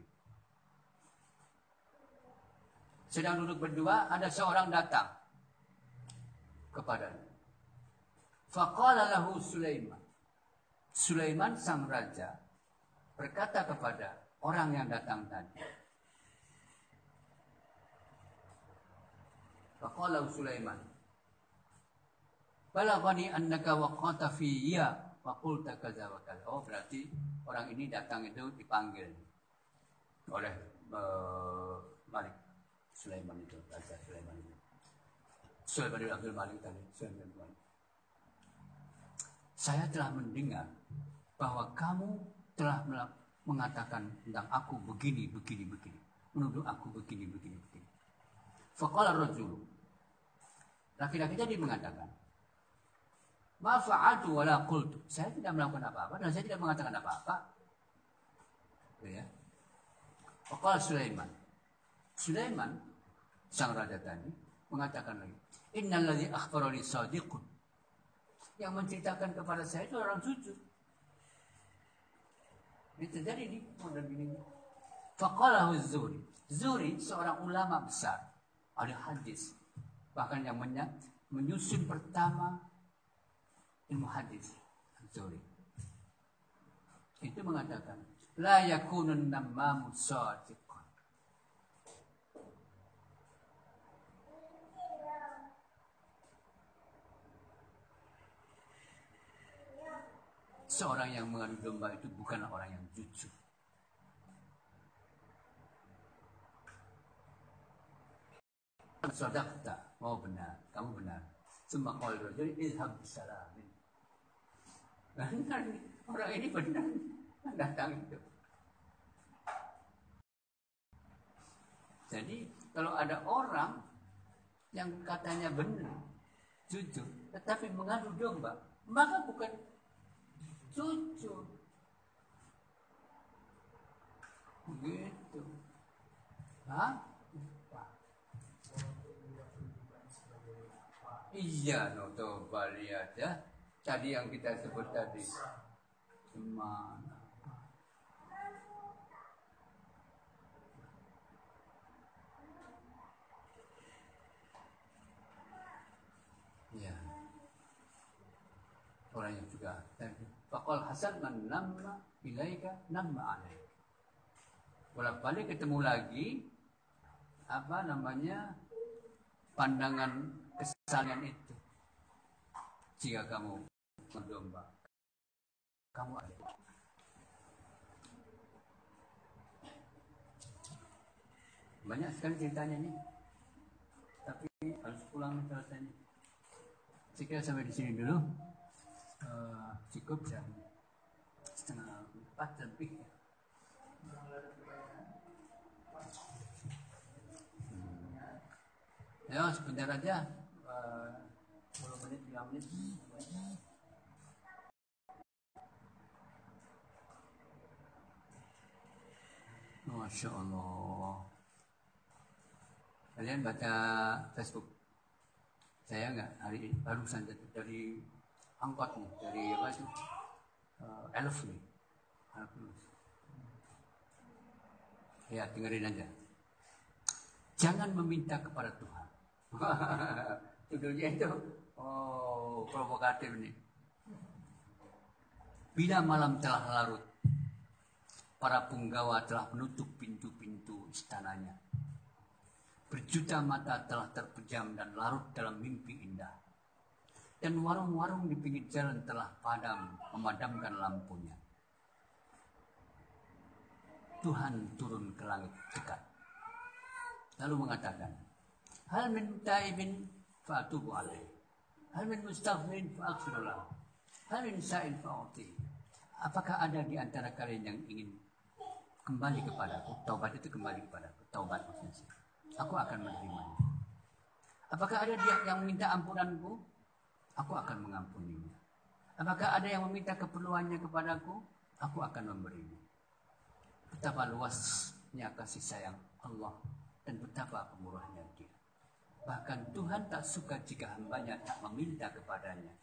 Speaker 1: sedang duduk berdua, ada seorang datang kepadanya. Faqala lahu Sulaiman. Sulaiman sang raja berkata kepada orang yang datang tadi. Faqala Sulaiman. Balagani annaka waqata fiyya wa qulta kaza wa kaza. Oh, berarti orang ini datang itu dipanggil oleh uh, Malik Sulaiman itu, Raja Sulaiman itu. Sulaiman itu Abdul Malik tadi, Sulaiman Malik. Saya telah mendengar bahwa kamu telah mengatakan tentang aku begini, begini, begini. Menuduh aku begini, begini, begini. Faqala rajul. Laki-laki tadi mengatakan, Ma fa'altu wala qultu. Saya tidak melakukan apa-apa dan saya tidak mengatakan apa-apa. Ya. Sulaiman. Sulaiman sang raja tadi mengatakan lagi, Innal ladzi akhbarani sadiqun. Yang menceritakan kepada saya itu orang jujur. Ini terjadi di modern ini. Faqalahu Zuri. Zuri seorang ulama besar. Ada hadis. Bahkan yang menyusun pertama ilmu hadis. Zuri. Itu mengatakan. La yakunun namamu sadiqan. Seorang yang mengadu domba itu bukanlah orang yang jujur. Sadaqta, oh benar, kamu benar. Semua kau jadi izhab bisalamin. orang ini benar datang itu. Jadi kalau ada orang yang katanya benar, jujur, tetapi mengadu domba, maka bukan jujur. Begitu. Hah? Iya, noto Bali aja. Tadi yang kita sebut tadi. Gimana? Ya. Orang yang juga tadi. Fakal Hasan man nama ilaika nama alaik. Bolak balik ketemu lagi apa namanya pandangan kesalahan itu. Jika kamu mendomba, kamu ada. Banyak sekali ceritanya nih, tapi harus pulang selesainya. Saya sampai di sini dulu uh, cukup jam setengah empat lebih hmm. ya sebentar aja. Uh, 10 menit 5 menit Masya Allah. Kalian baca Facebook Saya enggak hari barusan dari angkot nih dari apa itu uh, elf nih. Ya dengerin aja. Jangan meminta kepada Tuhan. Judulnya itu oh provokatif nih. Bila malam telah larut para punggawa telah menutup pintu-pintu istananya. Berjuta mata telah terpejam dan larut dalam mimpi indah dan warung-warung di pinggir jalan telah padam memadamkan lampunya. Tuhan turun ke langit dekat. Lalu mengatakan, Hal min taibin fa'atubu alaih. Hal min mustaghfirin fa'aghfirullah. Hal min sa'in fa'uti. Apakah ada di antara kalian yang ingin kembali kepadaku? Taubat itu kembali kepadaku. Taubat maksudnya. Aku akan menerimanya. Apakah ada dia yang minta ampunanku? Aku akan mengampuninya. Apakah ada yang meminta keperluannya kepadaku? Aku akan memberinya. Betapa luasnya kasih sayang Allah dan betapa pemurahnya dia. Bahkan Tuhan tak suka jika hambanya tak meminta kepadanya.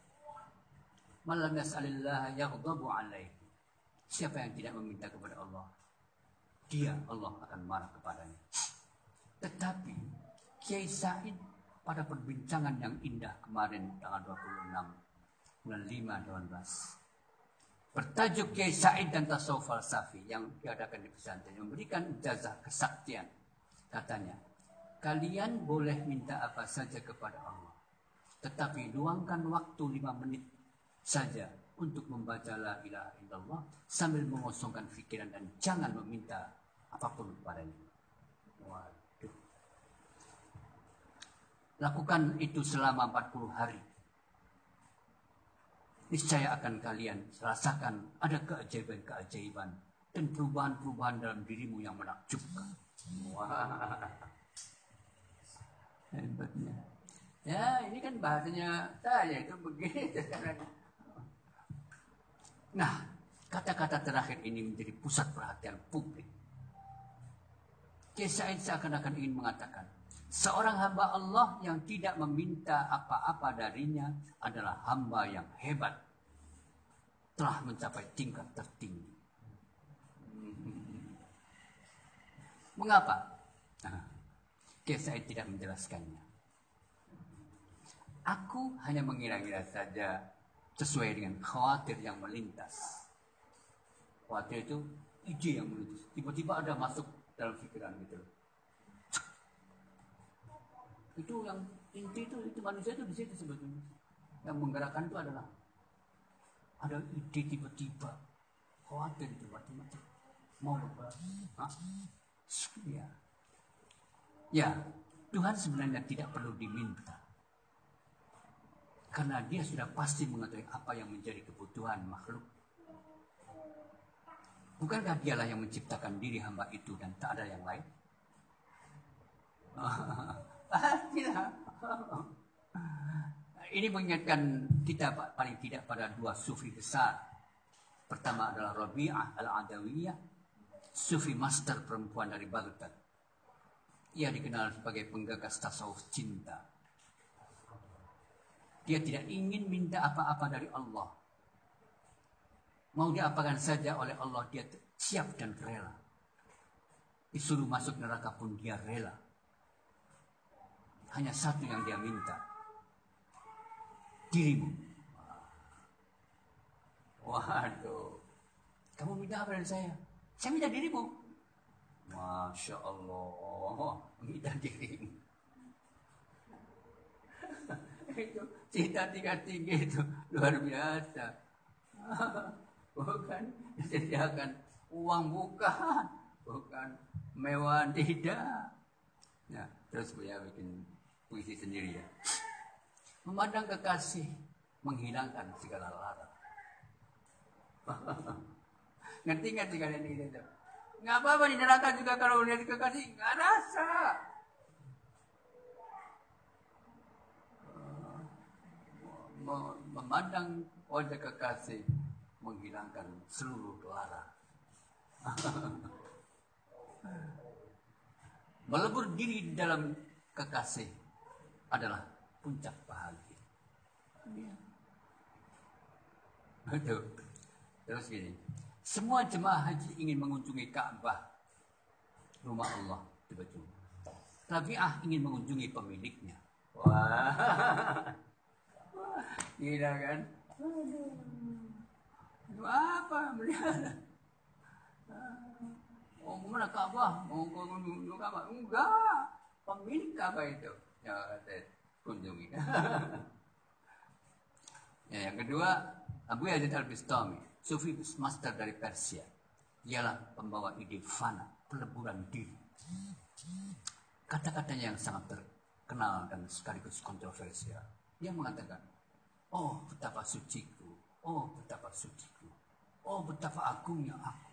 Speaker 1: Malam yas'alillah yaghdabu alaihi. Siapa yang tidak meminta kepada Allah? Dia Allah akan marah kepadanya. Tetapi Kiai Said pada perbincangan yang indah kemarin tanggal 26 bulan 5 18 bertajuk Kiai Said dan Tasawuf Falsafi yang diadakan di pesantren memberikan ijazah kesaktian. Katanya, kalian boleh minta apa saja kepada Allah. Tetapi luangkan waktu lima menit saja untuk membaca la ilaha illallah sambil mengosongkan pikiran dan jangan meminta apa pun kepadanya. Waduh. Lakukan itu selama 40 hari niscaya akan kalian rasakan ada keajaiban-keajaiban dan perubahan-perubahan dalam dirimu yang menakjubkan. Wah. Hebatnya. Ya, ini kan bahasanya saya itu begitu. Nah, kata-kata terakhir ini menjadi pusat perhatian publik. Kisah seakan-akan ingin mengatakan, Seorang hamba Allah yang tidak meminta apa-apa darinya adalah hamba yang hebat. Telah mencapai tingkat tertinggi. Mengapa? Nah, saya tidak menjelaskannya. Aku hanya mengira-ngira saja sesuai dengan khawatir yang melintas. Khawatir itu ide yang melintas. Tiba-tiba ada masuk dalam pikiran gitu itu yang inti itu itu manusia itu di situ sebetulnya. Yang menggerakkan itu adalah ada ide tiba-tiba khawatir mati-mati. Mau berubah ya. Ya Tuhan sebenarnya tidak perlu diminta. Karena dia sudah pasti mengetahui apa yang menjadi kebutuhan makhluk. Bukankah dialah yang menciptakan diri hamba itu dan tak ada yang lain tidak. Ini mengingatkan kita paling tidak pada dua sufi besar. Pertama adalah Rabi'ah al-Adawiyah, sufi master perempuan dari Baghdad. Ia dikenal sebagai penggagas tasawuf cinta. Dia tidak ingin minta apa-apa dari Allah. Mau diapakan saja oleh Allah, dia siap dan rela. Disuruh masuk neraka pun dia rela hanya satu yang dia minta. Dirimu. Waduh. Kamu minta apa dari saya? Saya minta dirimu. Masya Allah. Minta dirimu. itu cinta tingkat tinggi itu luar biasa. Bukan disediakan uang bukan. Bukan mewah tidak. Nah, terus punya bikin puisi sendiri ya. Memandang kekasih menghilangkan segala lara. ngerti nggak sih kalian ini? Nggak apa-apa di neraka juga kalau lihat kekasih nggak rasa. Memandang wajah kekasih menghilangkan seluruh lara. Melebur diri di dalam kekasih adalah puncak bahagia. Betul. Terus gini, semua jemaah haji ingin mengunjungi Ka'bah, rumah Allah, betul. Rabi'ah ingin mengunjungi pemiliknya. Wah, gila kan? Aduh, apa melihat? Oh, mana Ka'bah? Mau kunjungi Ka'bah? Enggak, pemilik Ka'bah itu ya saya kunjungi. ya, yang kedua, Abu Yazid Al-Bistami, Sufi master dari Persia. Ialah pembawa ide fana, peleburan diri. Kata-katanya yang sangat terkenal dan sekaligus kontroversial. Dia mengatakan, oh betapa suciku, oh betapa suciku, oh betapa agungnya aku.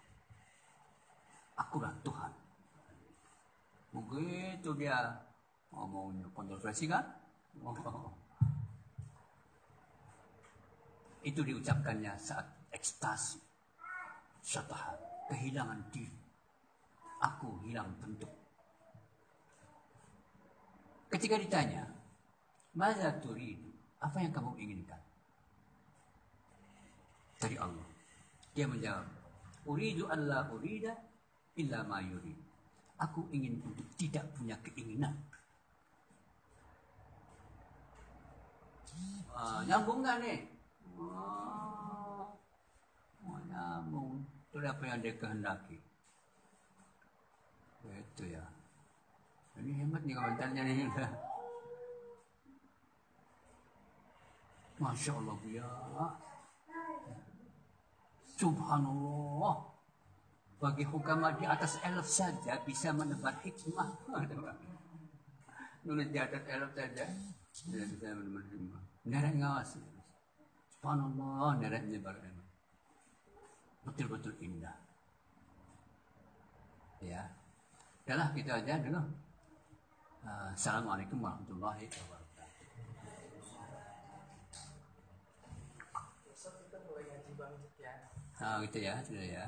Speaker 1: Akulah Tuhan. Begitu dia ngomongnya kontroversi kan? Oh. Itu diucapkannya saat ekstasi. Syatahan, kehilangan diri. Aku hilang bentuk. Ketika ditanya, Maza turidu? Apa yang kamu inginkan? Dari Allah. Dia menjawab, Uridu Allah urida illa ma yurid. Aku ingin untuk tidak punya keinginan Uh, nyambung nggak nih? Oh, kamu. Itu apa yang dia kehendaki. Itu ya. Ini hebat nih komentarnya nih. Masya Allah Bu ya. Subhanallah. Bagi hukama di atas elf saja bisa menebar hikmah. Nulis di atas elf saja tidak bisa menebar hikmah. Nerek ngawas. Subhanallah, nerek menyebar ilmu. Betul-betul indah. Ya. Udahlah kita aja dulu. Uh, Assalamualaikum warahmatullahi wabarakatuh.
Speaker 3: Ya.
Speaker 1: Nah, gitu ya, sudah ya.